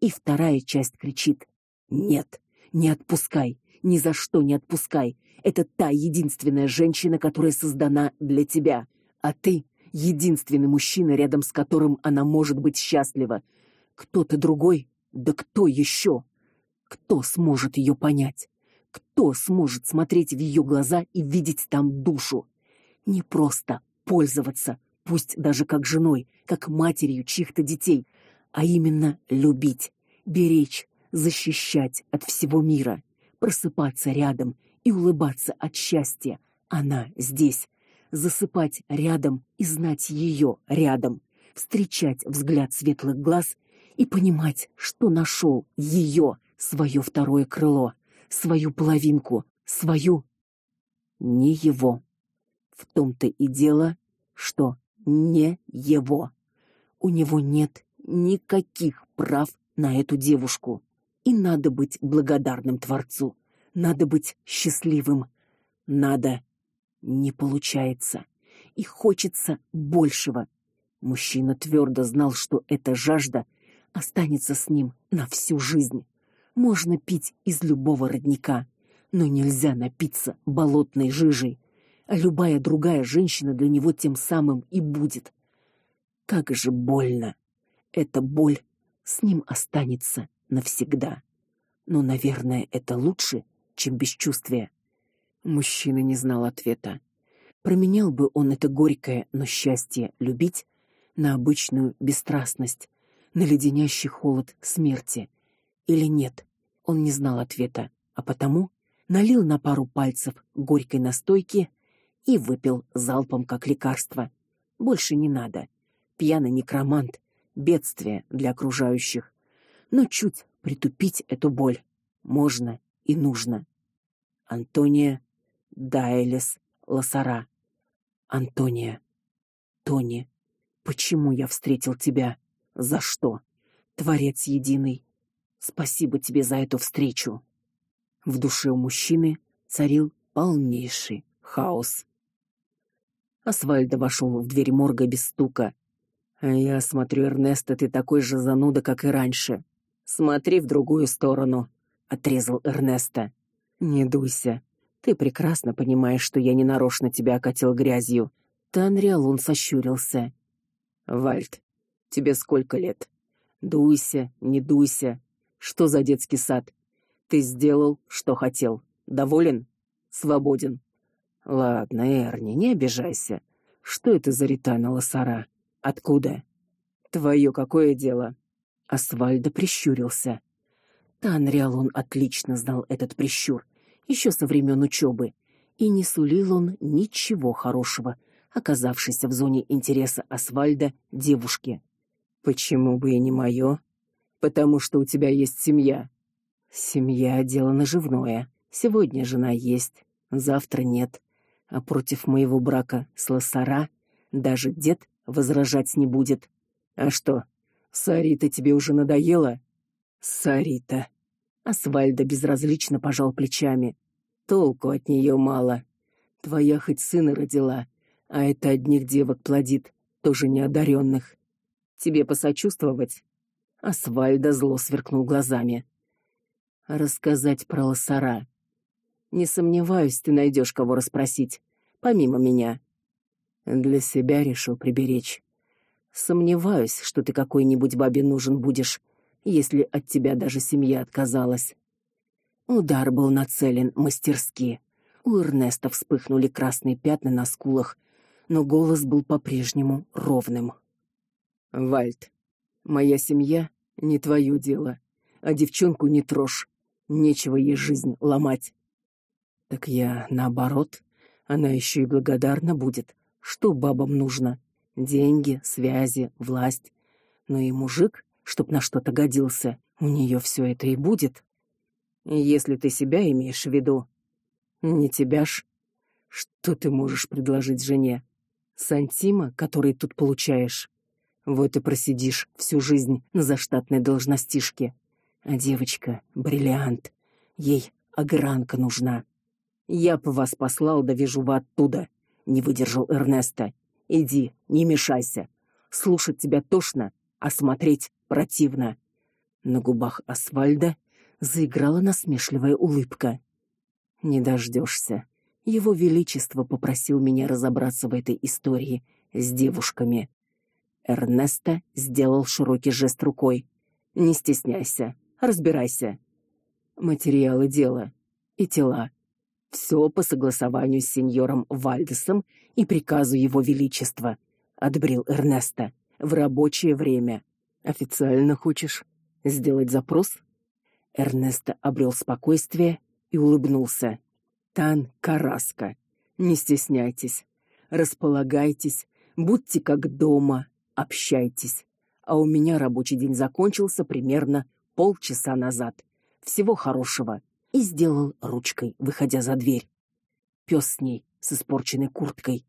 И вторая часть кричит: "Нет, не отпускай, ни за что не отпускай. Это та единственная женщина, которая создана для тебя, а ты единственный мужчина, рядом с которым она может быть счастлива. Кто-то другой, да кто еще? Кто сможет ее понять? Кто сможет смотреть в ее глаза и видеть там душу? Не просто пользоваться, пусть даже как женой, как матерью чьих-то детей, а именно любить, беречь, защищать от всего мира, просыпаться рядом и улыбаться от счастья. Она здесь, засыпать рядом и знать ее рядом, встречать взгляд светлых глаз и понимать, что нашел ее, свое второе крыло, свою половинку, свою не его. В том-то и дело, что не его. У него нет никаких прав на эту девушку. И надо быть благодарным Творцу. Надо быть счастливым. Надо. Не получается. И хочется большего. Мужчина твердо знал, что эта жажда останется с ним на всю жизнь. Можно пить из любого родника, но нельзя напиться болотной жижей а любая другая женщина для него тем самым и будет. Как же больно. Эта боль с ним останется навсегда. Но, наверное, это лучше, чем бесчувствие. Мужчина не знал ответа. Променял бы он это горькое, но счастье любить на обычную бесстрастность, на леденящий холод смерти или нет. Он не знал ответа, а потому налил на пару пальцев горькой настойки и выпил залпом как лекарство. Больше не надо. Пьяный некромант бедствие для окружающих. Но чуть притупить эту боль можно и нужно. Антония Дайлес Лосара. Антония. Тони, почему я встретил тебя? За что? Творец единый. Спасибо тебе за эту встречу. В душе у мужчины царил полнейший хаос. Асвальдо вошел в дверь морга без стука. Я смотрю, Эрнесто, ты такой же зануда, как и раньше. Смотри в другую сторону, отрезал Эрнесто. Не дуйся. Ты прекрасно понимаешь, что я не нарочно тебя окатил грязью. Танриалун сощурился. Вальд, тебе сколько лет? Дуйся, не дуйся. Что за детский сад? Ты сделал, что хотел. Доволен? Свободен. Ладно, Эрни, не обижайся. Что это за Ритана Лосара? Откуда? Твое какое дело? Асвальдо прищурился. Танриал он отлично знал этот прищур, еще со времен учебы, и не сулил он ничего хорошего, оказавшейся в зоне интереса Асвальда девушке. Почему бы и не мое? Потому что у тебя есть семья. Семья дело наживное. Сегодня жена есть, завтра нет. А против моего брака с Лосара даже дед возражать не будет. А что? Сарита тебе уже надоела? Сарита. Асвальда безразлично пожал плечами. Толку от нее мало. Твоя хоть сына родила, а это одних девок плодит, тоже неодаренных. Тебе посочувствовать? Асвальда зло сверкнул глазами. Рассказать про лосара. Не сомневаюсь, ты найдешь кого расспросить, помимо меня. Для себя решил приберечь. Сомневаюсь, что ты какой-нибудь бабе нужен будешь, если от тебя даже семья отказалась. Удар был нацелен мастерски. У Эрнеста вспыхнули красные пятна на скулах, но голос был по-прежнему ровным. Вальд, моя семья не твое дело, а девчонку не трожь. Нечего ей жизнь ломать. Так я наоборот, она еще и благодарна будет. Что бабам нужно? Деньги, связи, власть. Но и мужик, чтоб на что-то годился, у нее все это и будет. Если ты себя имеешь в виду, не тебя ж. Что ты можешь предложить жене? Сантима, который тут получаешь. Вот и просидишь всю жизнь на заштатной должностишке. А девочка бриллиант. Ей огранка нужна. Я по вас послал, да вижу вы оттуда. Не выдержал Эрнеста. Иди, не мешайся. Слушать тебя тошно, а смотреть противно. На губах Асвальда заиграла насмешливая улыбка. Не дождешься. Его величество попросил меня разобраться в этой истории с девушками. Эрнесто сделал широкий жест рукой. Не стесняйся, разбирайся. Материалы дела и тела. Все по согласованию с сеньором Вальдесом и приказу его величества, отбрил Эрнесто. В рабочее время. Официально хочешь сделать запрос? Эрнесто обрел спокойствие и улыбнулся. Тан Караска. Не стесняйтесь. Располагайтесь, будьте как дома, общайтесь. А у меня рабочий день закончился примерно полчаса назад. Всего хорошего. И сделал ручкой, выходя за дверь. Пёс с ней, с испорченной курткой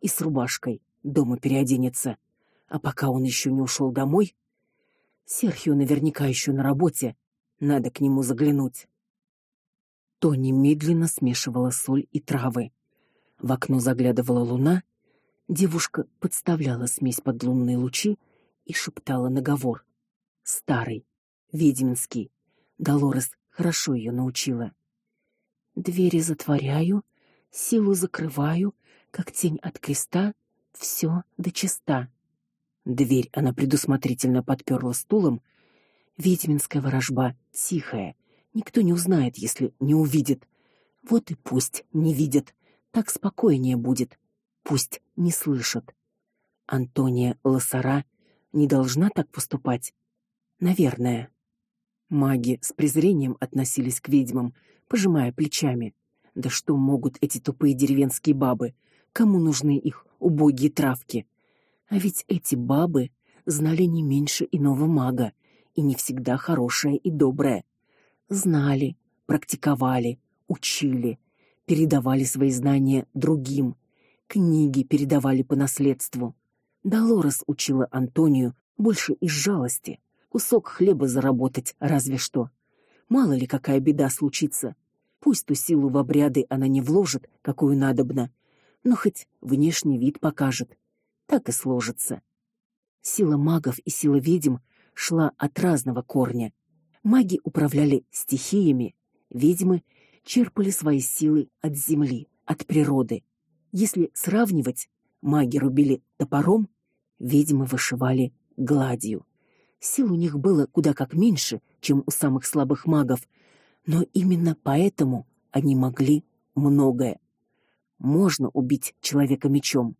и с рубашкой, дома переоденется. А пока он еще не ушел домой, Серхио наверняка еще на работе. Надо к нему заглянуть. Тони медленно смешивала соль и травы. В окно заглядывала луна, девушка подставляла смесь под лунные лучи и шептала наговор. Старый, ведьминский. Долорес хорошо ее научила. Двери затворяю, силу закрываю, как тень от креста, все до чиста. Дверь она предусмотрительно подперла стулом. Ведьминская ворожба тихая, никто не узнает, если не увидит. Вот и пусть не видит, так спокойнее будет. Пусть не слышит. Антония Лосара не должна так поступать. Наверное. Маги с презрением относились к ведьмам, пожимая плечами. Да что могут эти тупые деревенские бабы? Кому нужны их убогие травки? А ведь эти бабы знали не меньше иного мага, и не всегда хорошее и доброе. Знали, практиковали, учили, передавали свои знания другим, книги передавали по наследству. Долорес учила Антонию больше из жалости, кусок хлеба заработать разве что. Мало ли какая беда случится. Пусть ту силу в обряды она не вложит, какую надобно, но хоть внешний вид покажет. Так и сложится. Сила магов и сила ведьм шла от разного корня. Маги управляли стихиями, ведьмы черпали свои силы от земли, от природы. Если сравнивать, маги рубили топором, ведьмы вышивали гладью. Сил у них было куда как меньше, чем у самых слабых магов, но именно поэтому они могли многое. Можно убить человека мечом,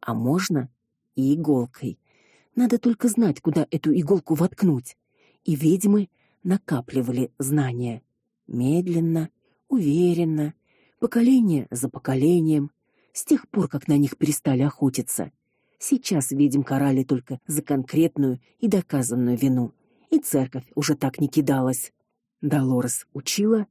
а можно и иголкой. Надо только знать, куда эту иголку воткнуть. и ведьмы накапливали знания медленно, уверенно, поколение за поколением, с тех пор, как на них перестали охотиться. Сейчас ведьм карали только за конкретную и доказанную вину, и церковь уже так не кидалась. Долорес учила,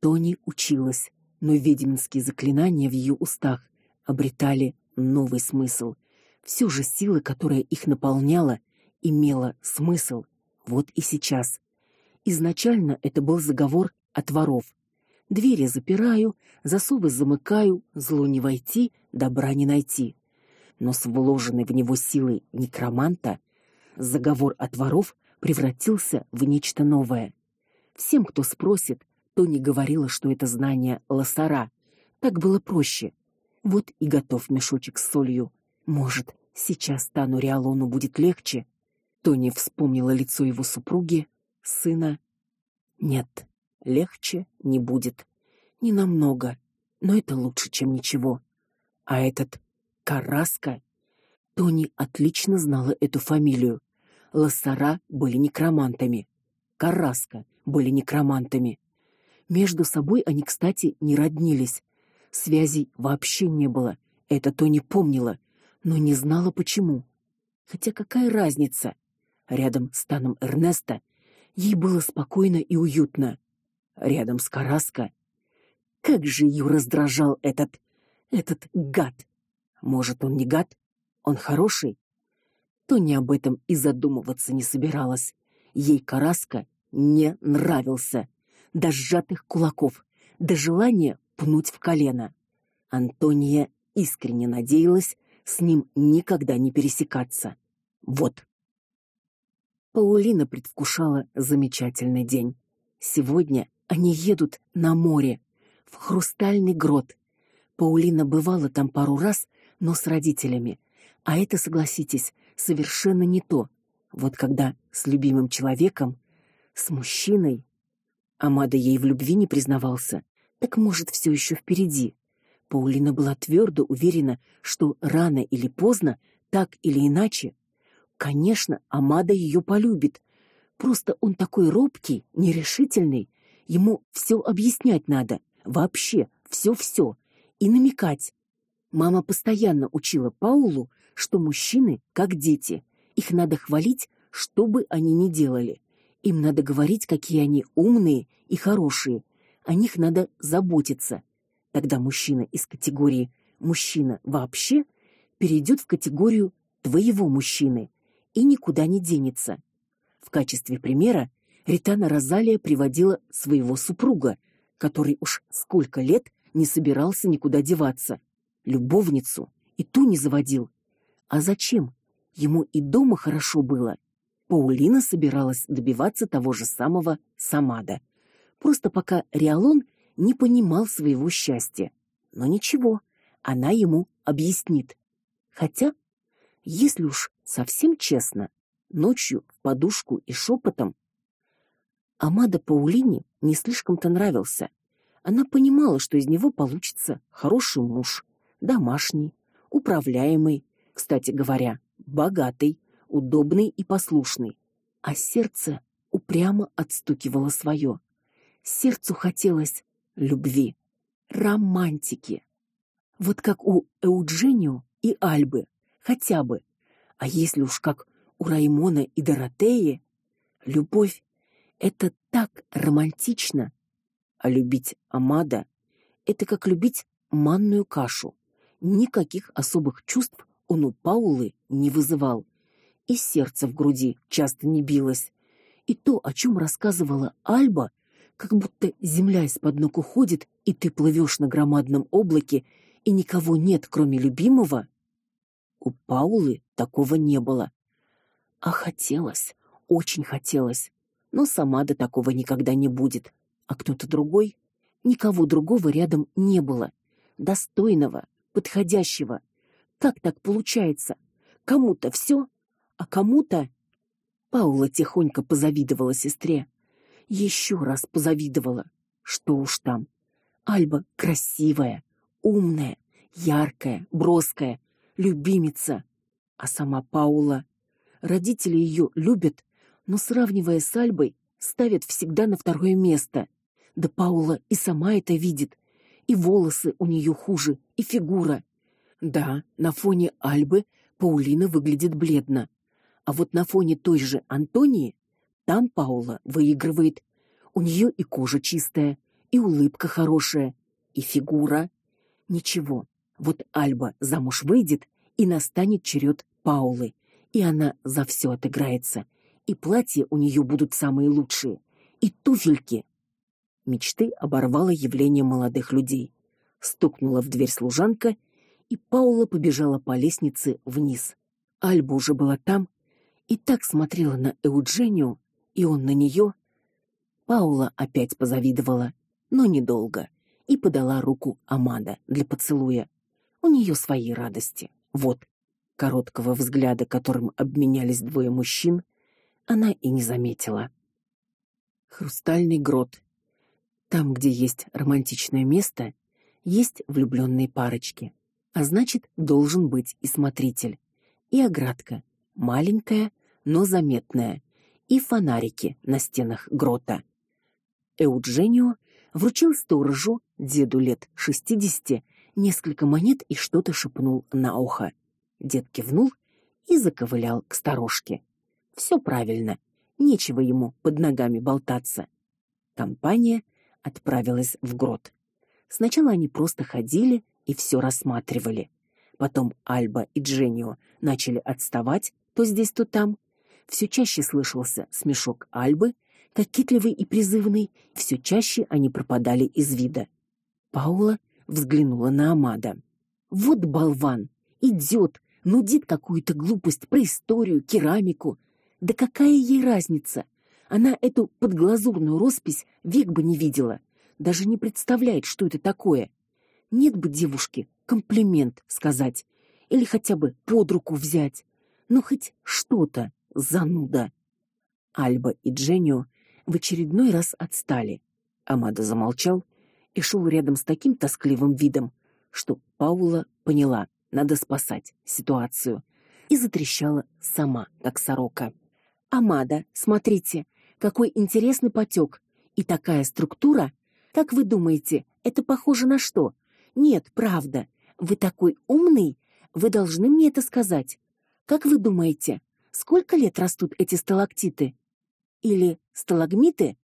Тони училась, но ведьминские заклинания в ее устах обретали новый смысл. Все же сила, которая их наполняла, имела смысл. Вот и сейчас. Изначально это был заговор от воров. Двери запираю, засовы замыкаю, зло не войти, добра не найти. Но с вложенной в него силой некроманта заговор от воров превратился в нечто новое. Всем, кто спросит, то не говорила, что это знание лосара. Так было проще. Вот и готов мешочек с солью. Может, сейчас Тану Риалону будет легче. Тони вспомнила лицо его супруги, сына. Нет, легче не будет. Не намного, но это лучше, чем ничего. А этот Караска Тони отлично знала эту фамилию. Лассара были некромантами. Караска были некромантами. Между собой они, кстати, не роднились. Связей вообще не было. Это Тони помнила, но не знала почему. Хотя какая разница? Рядом с Таном Эрнеста ей было спокойно и уютно. Рядом с Караска как же ее раздражал этот этот гад. Может, он не гад? Он хороший? То не об этом и задумываться не собиралась. Ей Караска не нравился. До сжатых кулаков, до желания пнуть в колено. Антония искренне надеялась с ним никогда не пересекаться. Вот. Паулина предвкушала замечательный день. Сегодня они едут на море, в Хрустальный грот. Паулина бывала там пару раз, но с родителями. А это, согласитесь, совершенно не то. Вот когда с любимым человеком, с мужчиной, Амада ей в любви не признавался, так может все еще впереди. Паулина была твердо уверена, что рано или поздно, так или иначе, конечно, Амада ее полюбит. Просто он такой робкий, нерешительный, ему все объяснять надо, вообще все-все и намекать. Мама постоянно учила Паулу, что мужчины как дети, их надо хвалить, что бы они ни делали. Им надо говорить, какие они умные и хорошие. О них надо заботиться. Тогда мужчина из категории мужчина вообще перейдет в категорию твоего мужчины и никуда не денется. В качестве примера Ритана Розалия приводила своего супруга, который уж сколько лет не собирался никуда деваться. Любовницу и ту не заводил. А зачем? Ему и дома хорошо было. Паулина собиралась добиваться того же самого Самада. Просто пока Риалон не понимал своего счастья. Но ничего, она ему объяснит. Хотя, если уж совсем честно, ночью в подушку и шепотом Амада Паулине не слишком-то нравился. Она понимала, что из него получится хороший муж, домашний, управляемый, кстати говоря, богатый, удобный и послушный. А сердце упрямо отстукивало свое сердцу хотелось любви, романтики. Вот как у Эудженио и Альбы, хотя бы. А если уж как у Раймона и Доротеи, любовь это так романтично. А любить Амада это как любить манную кашу. Никаких особых чувств он у Паулы не вызывал. И сердце в груди часто не билось. И то, о чем рассказывала Альба, как будто земля из-под ног уходит, и ты плывешь на громадном облаке, и никого нет, кроме любимого. У Паулы такого не было. А хотелось, очень хотелось. Но сама до такого никогда не будет. А кто-то другой, никого другого рядом не было, достойного, подходящего. Как так получается? Кому-то все, а кому-то Паула тихонько позавидовала сестре еще раз позавидовала. Что уж там. Альба красивая, умная, яркая, броская, любимица, а сама Паула родители ее любят, но сравнивая с Альбой, ставят всегда на второе место. Да Паула и сама это видит. И волосы у нее хуже, и фигура. Да, на фоне Альбы Паулина выглядит бледно. А вот на фоне той же Антонии там Паула выигрывает. У нее и кожа чистая, и улыбка хорошая, и фигура. Ничего. Вот Альба замуж выйдет, и настанет черед Паулы, и она за все отыграется. И платья у нее будут самые лучшие, и туфельки. Мечты оборвало явление молодых людей. Стукнула в дверь служанка, и Паула побежала по лестнице вниз. Альба уже была там и так смотрела на Эуджению, и он на нее. Паула опять позавидовала, но недолго, и подала руку Амада для поцелуя. У нее свои радости. Вот короткого взгляда, которым обменялись двое мужчин, она и не заметила. Хрустальный грот. Там, где есть романтичное место, есть влюбленные парочки. А значит, должен быть и смотритель. И оградка, маленькая, но заметная, и фонарики на стенах грота. Эудженио вручил сторожу, деду лет шестидесяти, несколько монет и что-то шепнул на ухо. Дед кивнул и заковылял к сторожке. Все правильно, нечего ему под ногами болтаться. Компания отправилась в грот. Сначала они просто ходили и все рассматривали. Потом Альба и Дженио начали отставать, то здесь, то там. Все чаще слышался смешок Альбы, кокетливый и призывный, все чаще они пропадали из вида. Паула взглянула на Амада. Вот болван, идет, нудит какую-то глупость про историю, керамику. Да какая ей разница? Она эту подглазурную роспись век бы не видела, даже не представляет, что это такое. Нет бы девушке комплимент сказать или хотя бы под руку взять. Ну хоть что-то, зануда. Альба и Дженнио в очередной раз отстали. Амада замолчал и шел рядом с таким тоскливым видом, что Паула поняла, надо спасать ситуацию, и затрещала сама, как сорока. Амада, смотрите, какой интересный потек и такая структура. Как вы думаете, это похоже на что? Нет, правда. Вы такой умный, вы должны мне это сказать. Как вы думаете, сколько лет растут эти сталактиты? Или сталагмиты?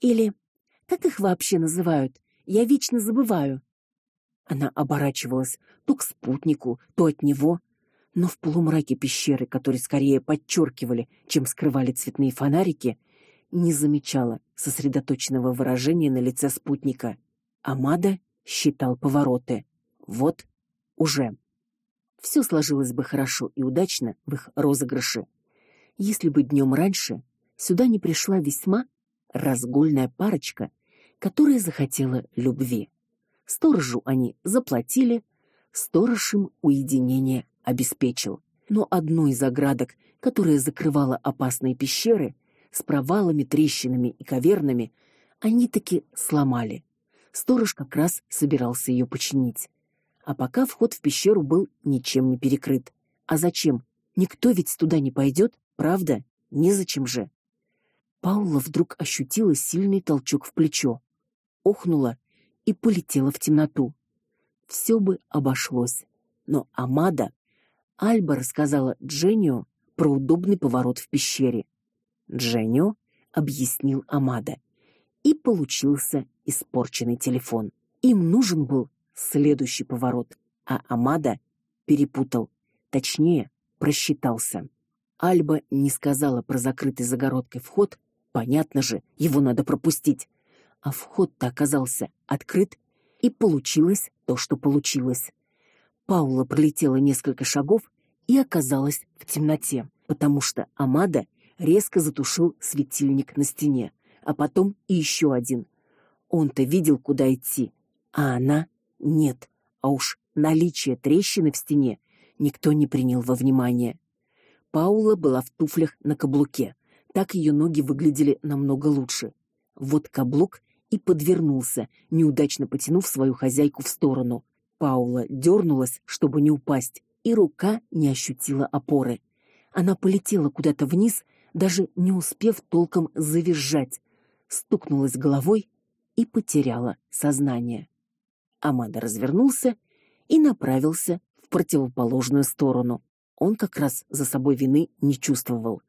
Или как их вообще называют? Я вечно забываю. Она оборачивалась то к спутнику, то от него, но в полумраке пещеры, который скорее подчеркивали, чем скрывали цветные фонарики, не замечала сосредоточенного выражения на лице спутника. Амада считал повороты. Вот уже все сложилось бы хорошо и удачно в их розыгрыше, если бы днем раньше сюда не пришла весьма разгульная парочка которая захотела любви. Сторожу они заплатили, сторож им уединение обеспечил. Но одну из оградок, которая закрывала опасные пещеры с провалами, трещинами и кавернами, они таки сломали. Сторож как раз собирался ее починить. А пока вход в пещеру был ничем не перекрыт. А зачем? Никто ведь туда не пойдет, правда? Незачем же. Паула вдруг ощутила сильный толчок в плечо охнула и полетела в темноту. Все бы обошлось, но Амада Альба рассказала Дженнио про удобный поворот в пещере. Дженнио объяснил Амада, и получился испорченный телефон. Им нужен был следующий поворот, а Амада перепутал, точнее, просчитался. Альба не сказала про закрытый загородкой вход, понятно же, его надо пропустить а вход-то оказался открыт, и получилось то, что получилось. Паула пролетела несколько шагов и оказалась в темноте, потому что Амада резко затушил светильник на стене, а потом и еще один. Он-то видел, куда идти, а она нет. А уж наличие трещины в стене никто не принял во внимание. Паула была в туфлях на каблуке. Так ее ноги выглядели намного лучше. Вот каблук и подвернулся, неудачно потянув свою хозяйку в сторону. Паула дернулась, чтобы не упасть, и рука не ощутила опоры. Она полетела куда-то вниз, даже не успев толком завизжать, стукнулась головой и потеряла сознание. Амада развернулся и направился в противоположную сторону. Он как раз за собой вины не чувствовал.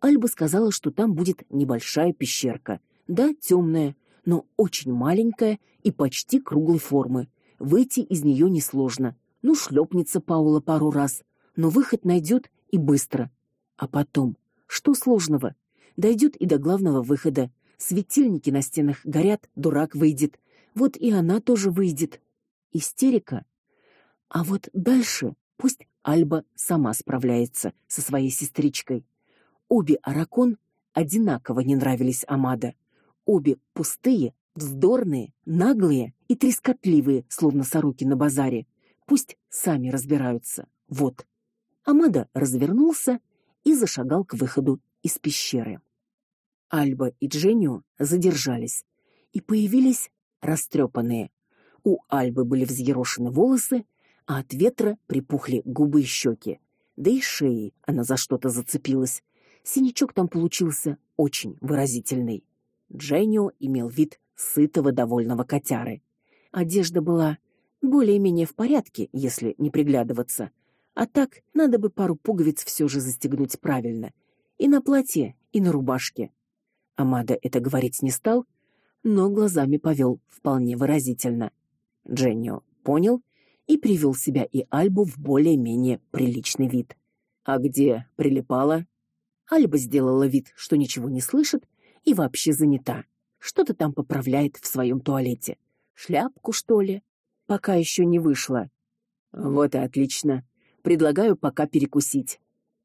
Альба сказала, что там будет небольшая пещерка. Да, темная, но очень маленькая и почти круглой формы. Выйти из нее несложно. Ну, шлепнется Паула пару раз, но выход найдет и быстро. А потом, что сложного? Дойдет и до главного выхода. Светильники на стенах горят, дурак выйдет. Вот и она тоже выйдет. Истерика. А вот дальше пусть Альба сама справляется со своей сестричкой. Обе аракон одинаково не нравились Амада. Обе пустые, вздорные, наглые и трескотливые, словно сороки на базаре. Пусть сами разбираются. Вот. Амада развернулся и зашагал к выходу из пещеры. Альба и Дженнио задержались и появились растрепанные. У Альбы были взъерошены волосы, а от ветра припухли губы и щеки. Да и шеей она за что-то зацепилась. Синячок там получился очень выразительный. Дженнио имел вид сытого довольного котяры. Одежда была более-менее в порядке, если не приглядываться. А так, надо бы пару пуговиц все же застегнуть правильно. И на платье, и на рубашке. Амада это говорить не стал, но глазами повел вполне выразительно. Дженнио понял и привел себя и Альбу в более-менее приличный вид. А где прилипала? Альба сделала вид, что ничего не слышит и вообще занята. Что-то там поправляет в своем туалете. Шляпку, что ли? Пока еще не вышла. Вот и отлично. Предлагаю пока перекусить.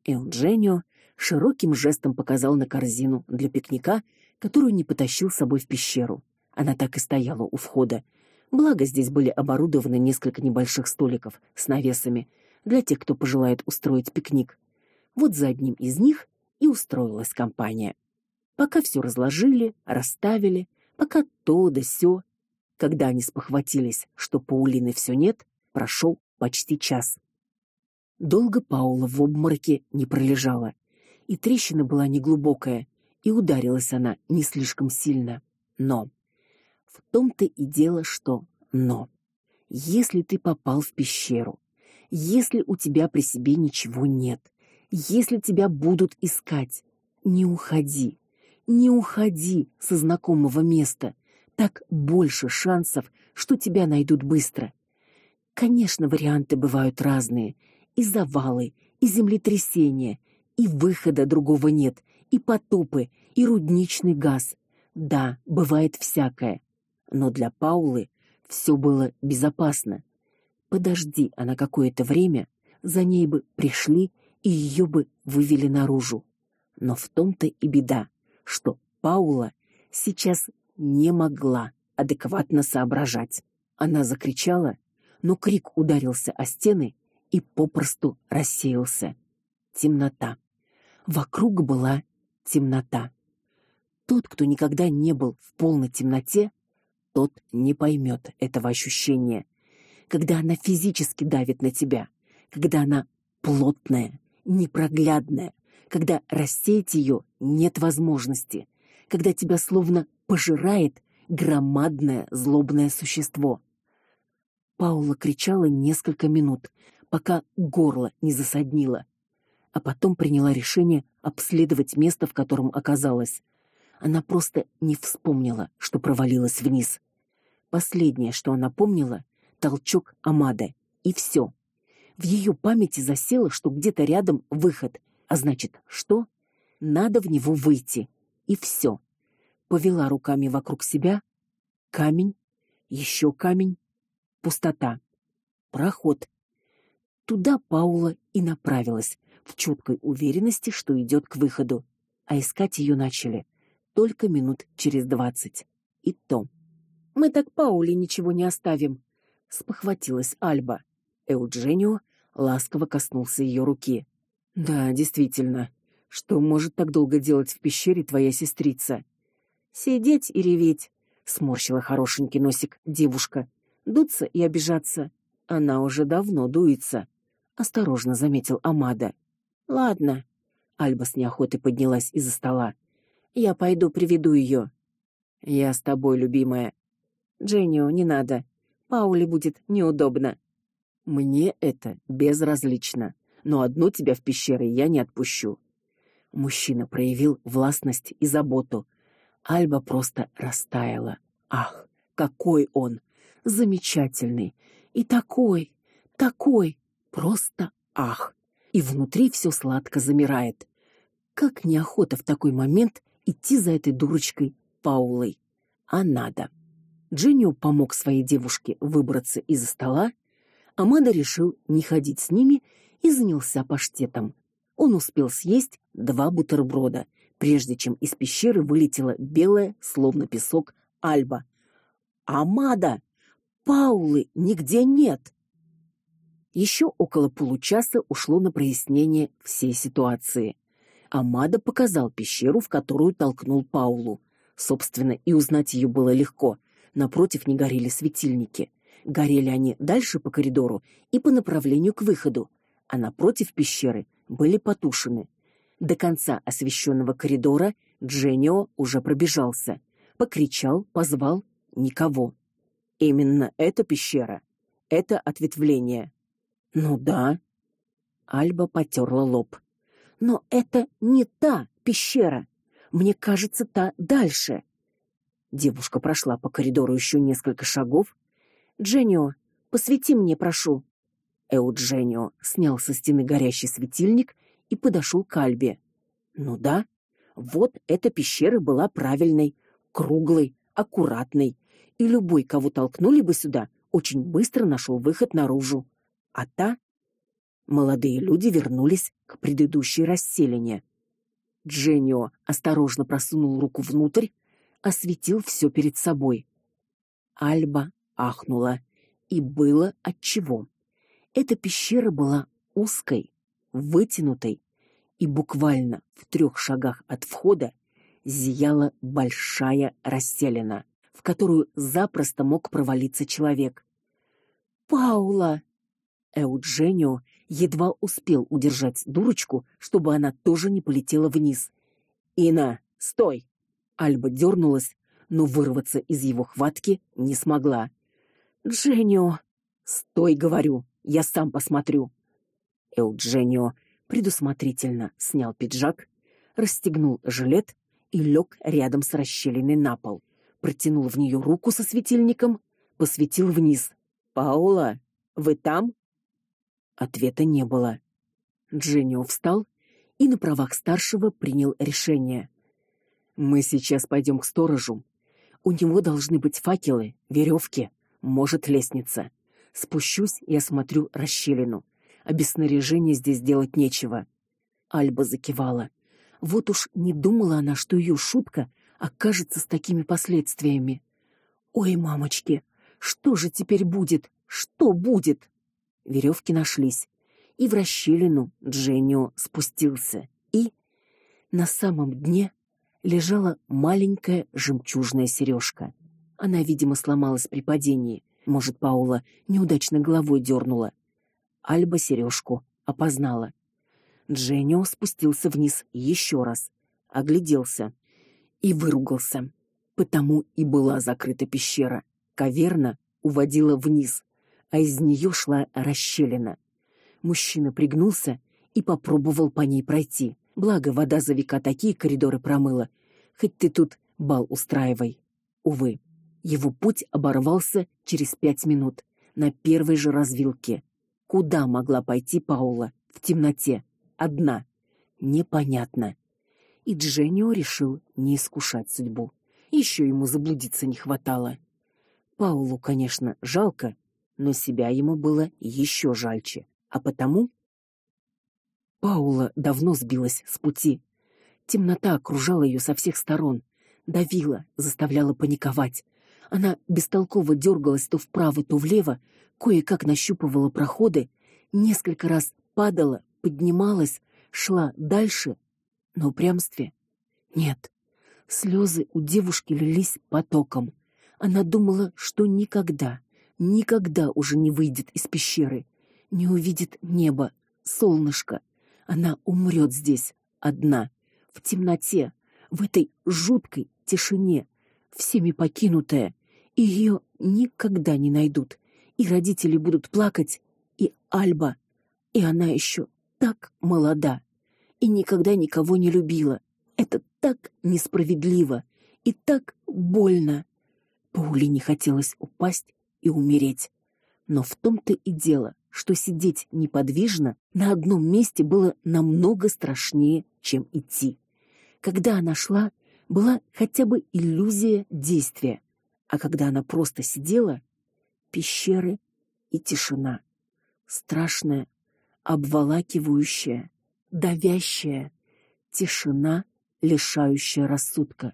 Элдженио широким жестом показал на корзину для пикника, которую не потащил с собой в пещеру. Она так и стояла у входа. Благо здесь были оборудованы несколько небольших столиков с навесами для тех, кто пожелает устроить пикник. Вот за одним из них и устроилась компания. Пока все разложили, расставили, пока то да сё, когда они спохватились, что Паулины все нет, прошел почти час. Долго Паула в обмороке не пролежала, и трещина была неглубокая, и ударилась она не слишком сильно. Но в том-то и дело, что но если ты попал в пещеру, если у тебя при себе ничего нет, если тебя будут искать, не уходи. Не уходи со знакомого места так больше шансов, что тебя найдут быстро. Конечно, варианты бывают разные: и завалы, и землетрясения, и выхода другого нет, и потопы, и рудничный газ. Да, бывает всякое. Но для Паулы все было безопасно. Подожди она какое-то время, за ней бы пришли и ее бы вывели наружу. Но в том-то и беда, что Паула сейчас не могла адекватно соображать. Она закричала, но крик ударился о стены и попросту рассеялся. Темнота. Вокруг была темнота. Тот, кто никогда не был в полной темноте, тот не поймет этого ощущения, когда она физически давит на тебя, когда она плотная, непроглядная, когда рассеять ее нет возможности, когда тебя словно пожирает громадное злобное существо. Паула кричала несколько минут, пока горло не засаднило, а потом приняла решение обследовать место, в котором оказалась. Она просто не вспомнила, что провалилась вниз. Последнее, что она помнила, толчок Амады, и все. В ее памяти засело, что где-то рядом выход, а значит, что? Надо в него выйти. И все повела руками вокруг себя. Камень, еще камень, пустота. Проход. Туда Паула и направилась, в чуткой уверенности, что идет к выходу. А искать ее начали только минут через двадцать. И то. Мы так Пауле ничего не оставим, спохватилась Альба. Эудженио ласково коснулся ее руки. Да, действительно. Что может так долго делать в пещере твоя сестрица? Сидеть и реветь, сморщила хорошенький носик девушка. Дуться и обижаться. Она уже давно дуется, осторожно заметил Амада. Ладно. Альба с неохотой поднялась из-за стола. Я пойду приведу ее. Я с тобой, любимая. Дженнио, не надо. Пауле будет неудобно. Мне это безразлично, но одну тебя в пещере я не отпущу. Мужчина проявил властность и заботу. Альба просто растаяла. Ах, какой он замечательный и такой, такой, просто ах. И внутри все сладко замирает. Как неохота в такой момент идти за этой дурочкой Паулой. А надо. Дженнио помог своей девушке выбраться из-за стола, Мада решил не ходить с ними и занялся паштетом. Он успел съесть два бутерброда, прежде чем из пещеры вылетела белая, словно песок, Альба. Амада, Паулы нигде нет. Еще около получаса ушло на прояснение всей ситуации. Амада показал пещеру, в которую толкнул Паулу. Собственно, и узнать ее было легко. Напротив не горели светильники. Горели они дальше по коридору и по направлению к выходу, а напротив пещеры были потушены. До конца освещенного коридора Дженио уже пробежался, покричал, позвал никого. Именно эта пещера, это ответвление. Ну да. Альба потёрла лоб. Но это не та пещера. Мне кажется, та дальше. Девушка прошла по коридору еще несколько шагов. Дженио, посвети мне, прошу. Эудженио снял со стены горящий светильник и подошел к Альбе. Ну да, вот эта пещера была правильной, круглой, аккуратной, и любой, кого толкнули бы сюда, очень быстро нашел выход наружу. А та молодые люди вернулись к предыдущей расселине. Дженио осторожно просунул руку внутрь, осветил все перед собой. Альба ахнула, и было отчего. Эта пещера была узкой, вытянутой, и буквально в трех шагах от входа зияла большая расселена, в которую запросто мог провалиться человек. Паула Эудженио едва успел удержать дурочку, чтобы она тоже не полетела вниз. "Ина, стой!" Альба дернулась, но вырваться из его хватки не смогла. "Дженио, стой, говорю, я сам посмотрю". Эудженио предусмотрительно снял пиджак, расстегнул жилет и лег рядом с расщелиной на пол. Протянул в нее руку со светильником, посветил вниз. "Паула, вы там?" Ответа не было. Дженнио встал и на правах старшего принял решение. Мы сейчас пойдем к сторожу. У него должны быть факелы, веревки, может, лестница. Спущусь и осмотрю расщелину а здесь делать нечего. Альба закивала. Вот уж не думала она, что ее шутка окажется с такими последствиями. Ой, мамочки, что же теперь будет? Что будет? Веревки нашлись, и в расщелину Дженнио спустился, и на самом дне лежала маленькая жемчужная сережка. Она, видимо, сломалась при падении. Может, Паула неудачно головой дернула. Альба сережку опознала. Дженнио спустился вниз еще раз, огляделся и выругался. Потому и была закрыта пещера. Каверна уводила вниз, а из нее шла расщелина. Мужчина пригнулся и попробовал по ней пройти. Благо вода за века такие коридоры промыла. Хоть ты тут бал устраивай. Увы, его путь оборвался через пять минут на первой же развилке. Куда могла пойти Паула в темноте, одна? Непонятно. И Дженнио решил не искушать судьбу. Еще ему заблудиться не хватало. Паулу, конечно, жалко, но себя ему было еще жальче, а потому Паула давно сбилась с пути. Темнота окружала ее со всех сторон, давила, заставляла паниковать. Она бестолково дергалась то вправо, то влево, кое-как нащупывала проходы, несколько раз падала, поднималась, шла дальше, но упрямстве нет. Слезы у девушки лились потоком. Она думала, что никогда, никогда уже не выйдет из пещеры, не увидит неба, солнышко. Она умрет здесь, одна, в темноте, в этой жуткой тишине, всеми покинутая, и ее никогда не найдут. И родители будут плакать, и Альба, и она еще так молода и никогда никого не любила. Это так несправедливо и так больно. Паулине хотелось упасть и умереть. Но в том-то и дело, что сидеть неподвижно на одном месте было намного страшнее, чем идти. Когда она шла, была хотя бы иллюзия действия, а когда она просто сидела, пещеры и тишина, страшная, обволакивающая, давящая, тишина, лишающая рассудка.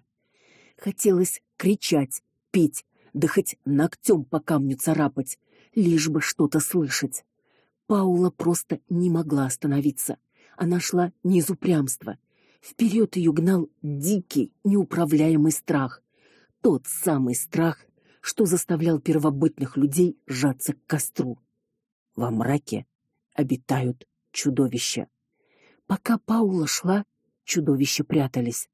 Хотелось кричать, петь, да хоть ногтем по камню царапать, лишь бы что-то слышать. Паула просто не могла остановиться. Она шла не из упрямства. Вперед ее гнал дикий, неуправляемый страх. Тот самый страх, что заставлял первобытных людей сжаться к костру. Во мраке обитают чудовища. Пока Паула шла, чудовища прятались.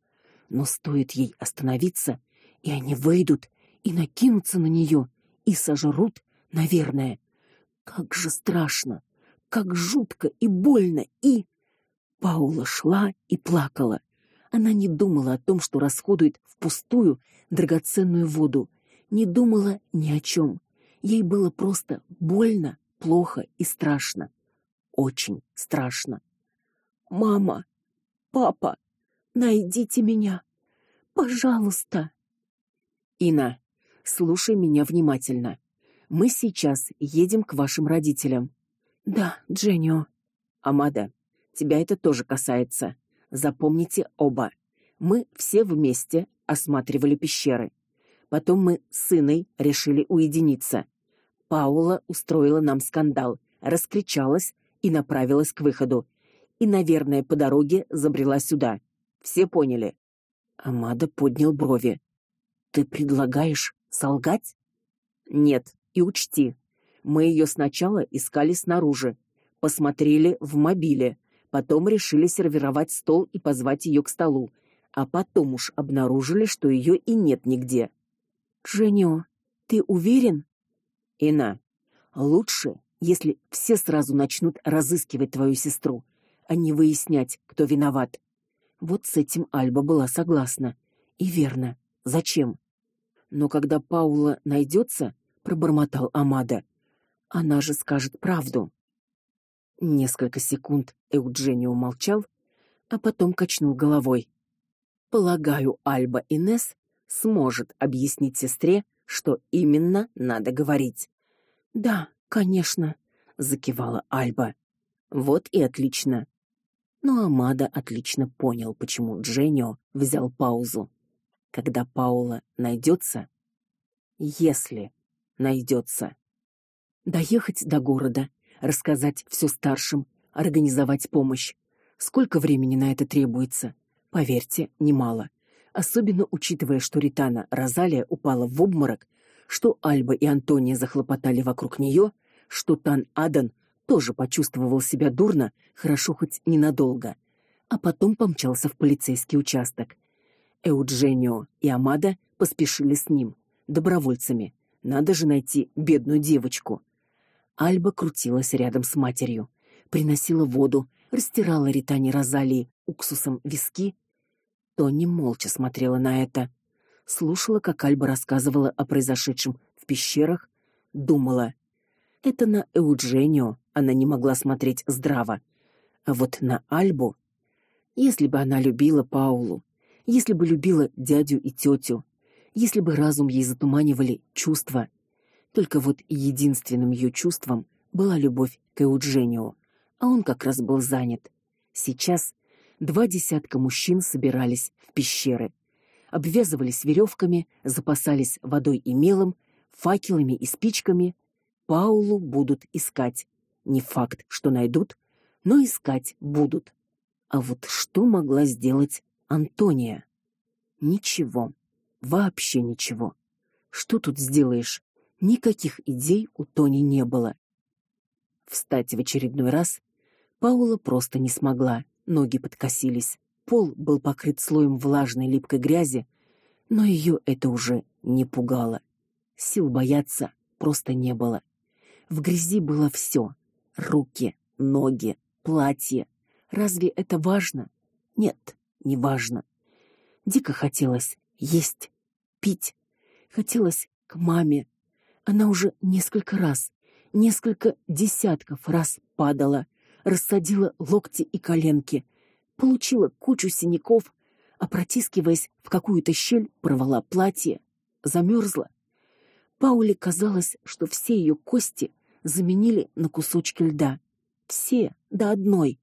Но стоит ей остановиться, и они выйдут и накинутся на нее и сожрут, наверное. Как же страшно, как жутко и больно, и Паула шла и плакала. Она не думала о том, что расходует впустую драгоценную воду, не думала ни о чем. Ей было просто больно, плохо и страшно. Очень страшно. Мама, папа, найдите меня. Пожалуйста. Ина, слушай меня внимательно. Мы сейчас едем к вашим родителям. Да, Дженнио. Амада, тебя это тоже касается. Запомните оба. Мы все вместе осматривали пещеры. Потом мы с сыной решили уединиться. Паула устроила нам скандал, раскричалась и направилась к выходу. И, наверное, по дороге забрела сюда. Все поняли. Амада поднял брови. Ты предлагаешь солгать? Нет, и учти, мы ее сначала искали снаружи, посмотрели в мобиле, потом решили сервировать стол и позвать ее к столу, а потом уж обнаружили, что ее и нет нигде. Женю, ты уверен? Ина, лучше если все сразу начнут разыскивать твою сестру, а не выяснять, кто виноват. Вот с этим Альба была согласна. И верно. Зачем? Но когда Паула найдется, пробормотал Амада. Она же скажет правду. Несколько секунд Эудженио молчал, а потом качнул головой. Полагаю, Альба Инес сможет объяснить сестре, что именно надо говорить. Да, Конечно, закивала Альба. Вот и отлично. Но Амада отлично понял, почему Дженнио взял паузу. Когда Паула найдется, если найдется, доехать до города, рассказать все старшим, организовать помощь. Сколько времени на это требуется? Поверьте, немало. Особенно учитывая, что Ритана Розалия упала в обморок что Альба и Антония захлопотали вокруг нее, что Тан Адан тоже почувствовал себя дурно, хорошо хоть ненадолго, а потом помчался в полицейский участок. Эудженио и Амада поспешили с ним, добровольцами. Надо же найти бедную девочку. Альба крутилась рядом с матерью, приносила воду, растирала Ритане Розалии уксусом виски. Тони молча смотрела на это слушала, как Альба рассказывала о произошедшем в пещерах, думала: это на Эудженио она не могла смотреть здраво. А вот на Альбу, если бы она любила Паулу, если бы любила дядю и тетю, если бы разум ей затуманивали чувства, только вот единственным ее чувством была любовь к Эудженио, а он как раз был занят. Сейчас два десятка мужчин собирались в пещеры обвязывались веревками, запасались водой и мелом, факелами и спичками. Паулу будут искать. Не факт, что найдут, но искать будут. А вот что могла сделать Антония? Ничего. Вообще ничего. Что тут сделаешь? Никаких идей у Тони не было. Встать в очередной раз Паула просто не смогла, ноги подкосились. пол был покрыт слоем влажной липкой грязи, но ее это уже не пугало. Сил бояться просто не было. В грязи было все: руки, ноги, платье. Разве это важно? Нет, не важно. Дико хотелось есть, пить, хотелось к маме. Она уже несколько раз, несколько десятков раз падала, рассадила локти и коленки, получила кучу синяков, а протискиваясь в какую-то щель, порвала платье, замерзла. Пауле казалось, что все ее кости заменили на кусочки льда. Все до одной.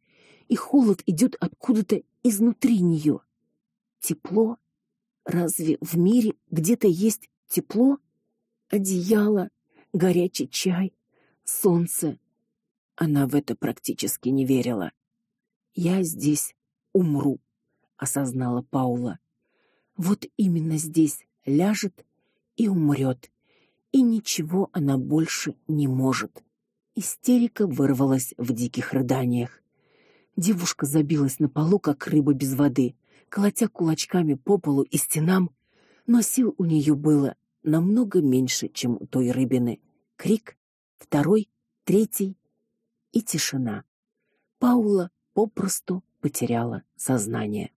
И холод идет откуда-то изнутри нее. Тепло? Разве в мире где-то есть тепло? Одеяло, горячий чай, солнце. Она в это практически не верила. Я здесь умру, осознала Паула. Вот именно здесь ляжет и умрет, и ничего она больше не может. Истерика вырвалась в диких рыданиях. Девушка забилась на полу, как рыба без воды, колотя кулачками по полу и стенам, но сил у нее было намного меньше, чем у той рыбины. Крик, второй, третий и тишина. Паула попросту потеряла сознание.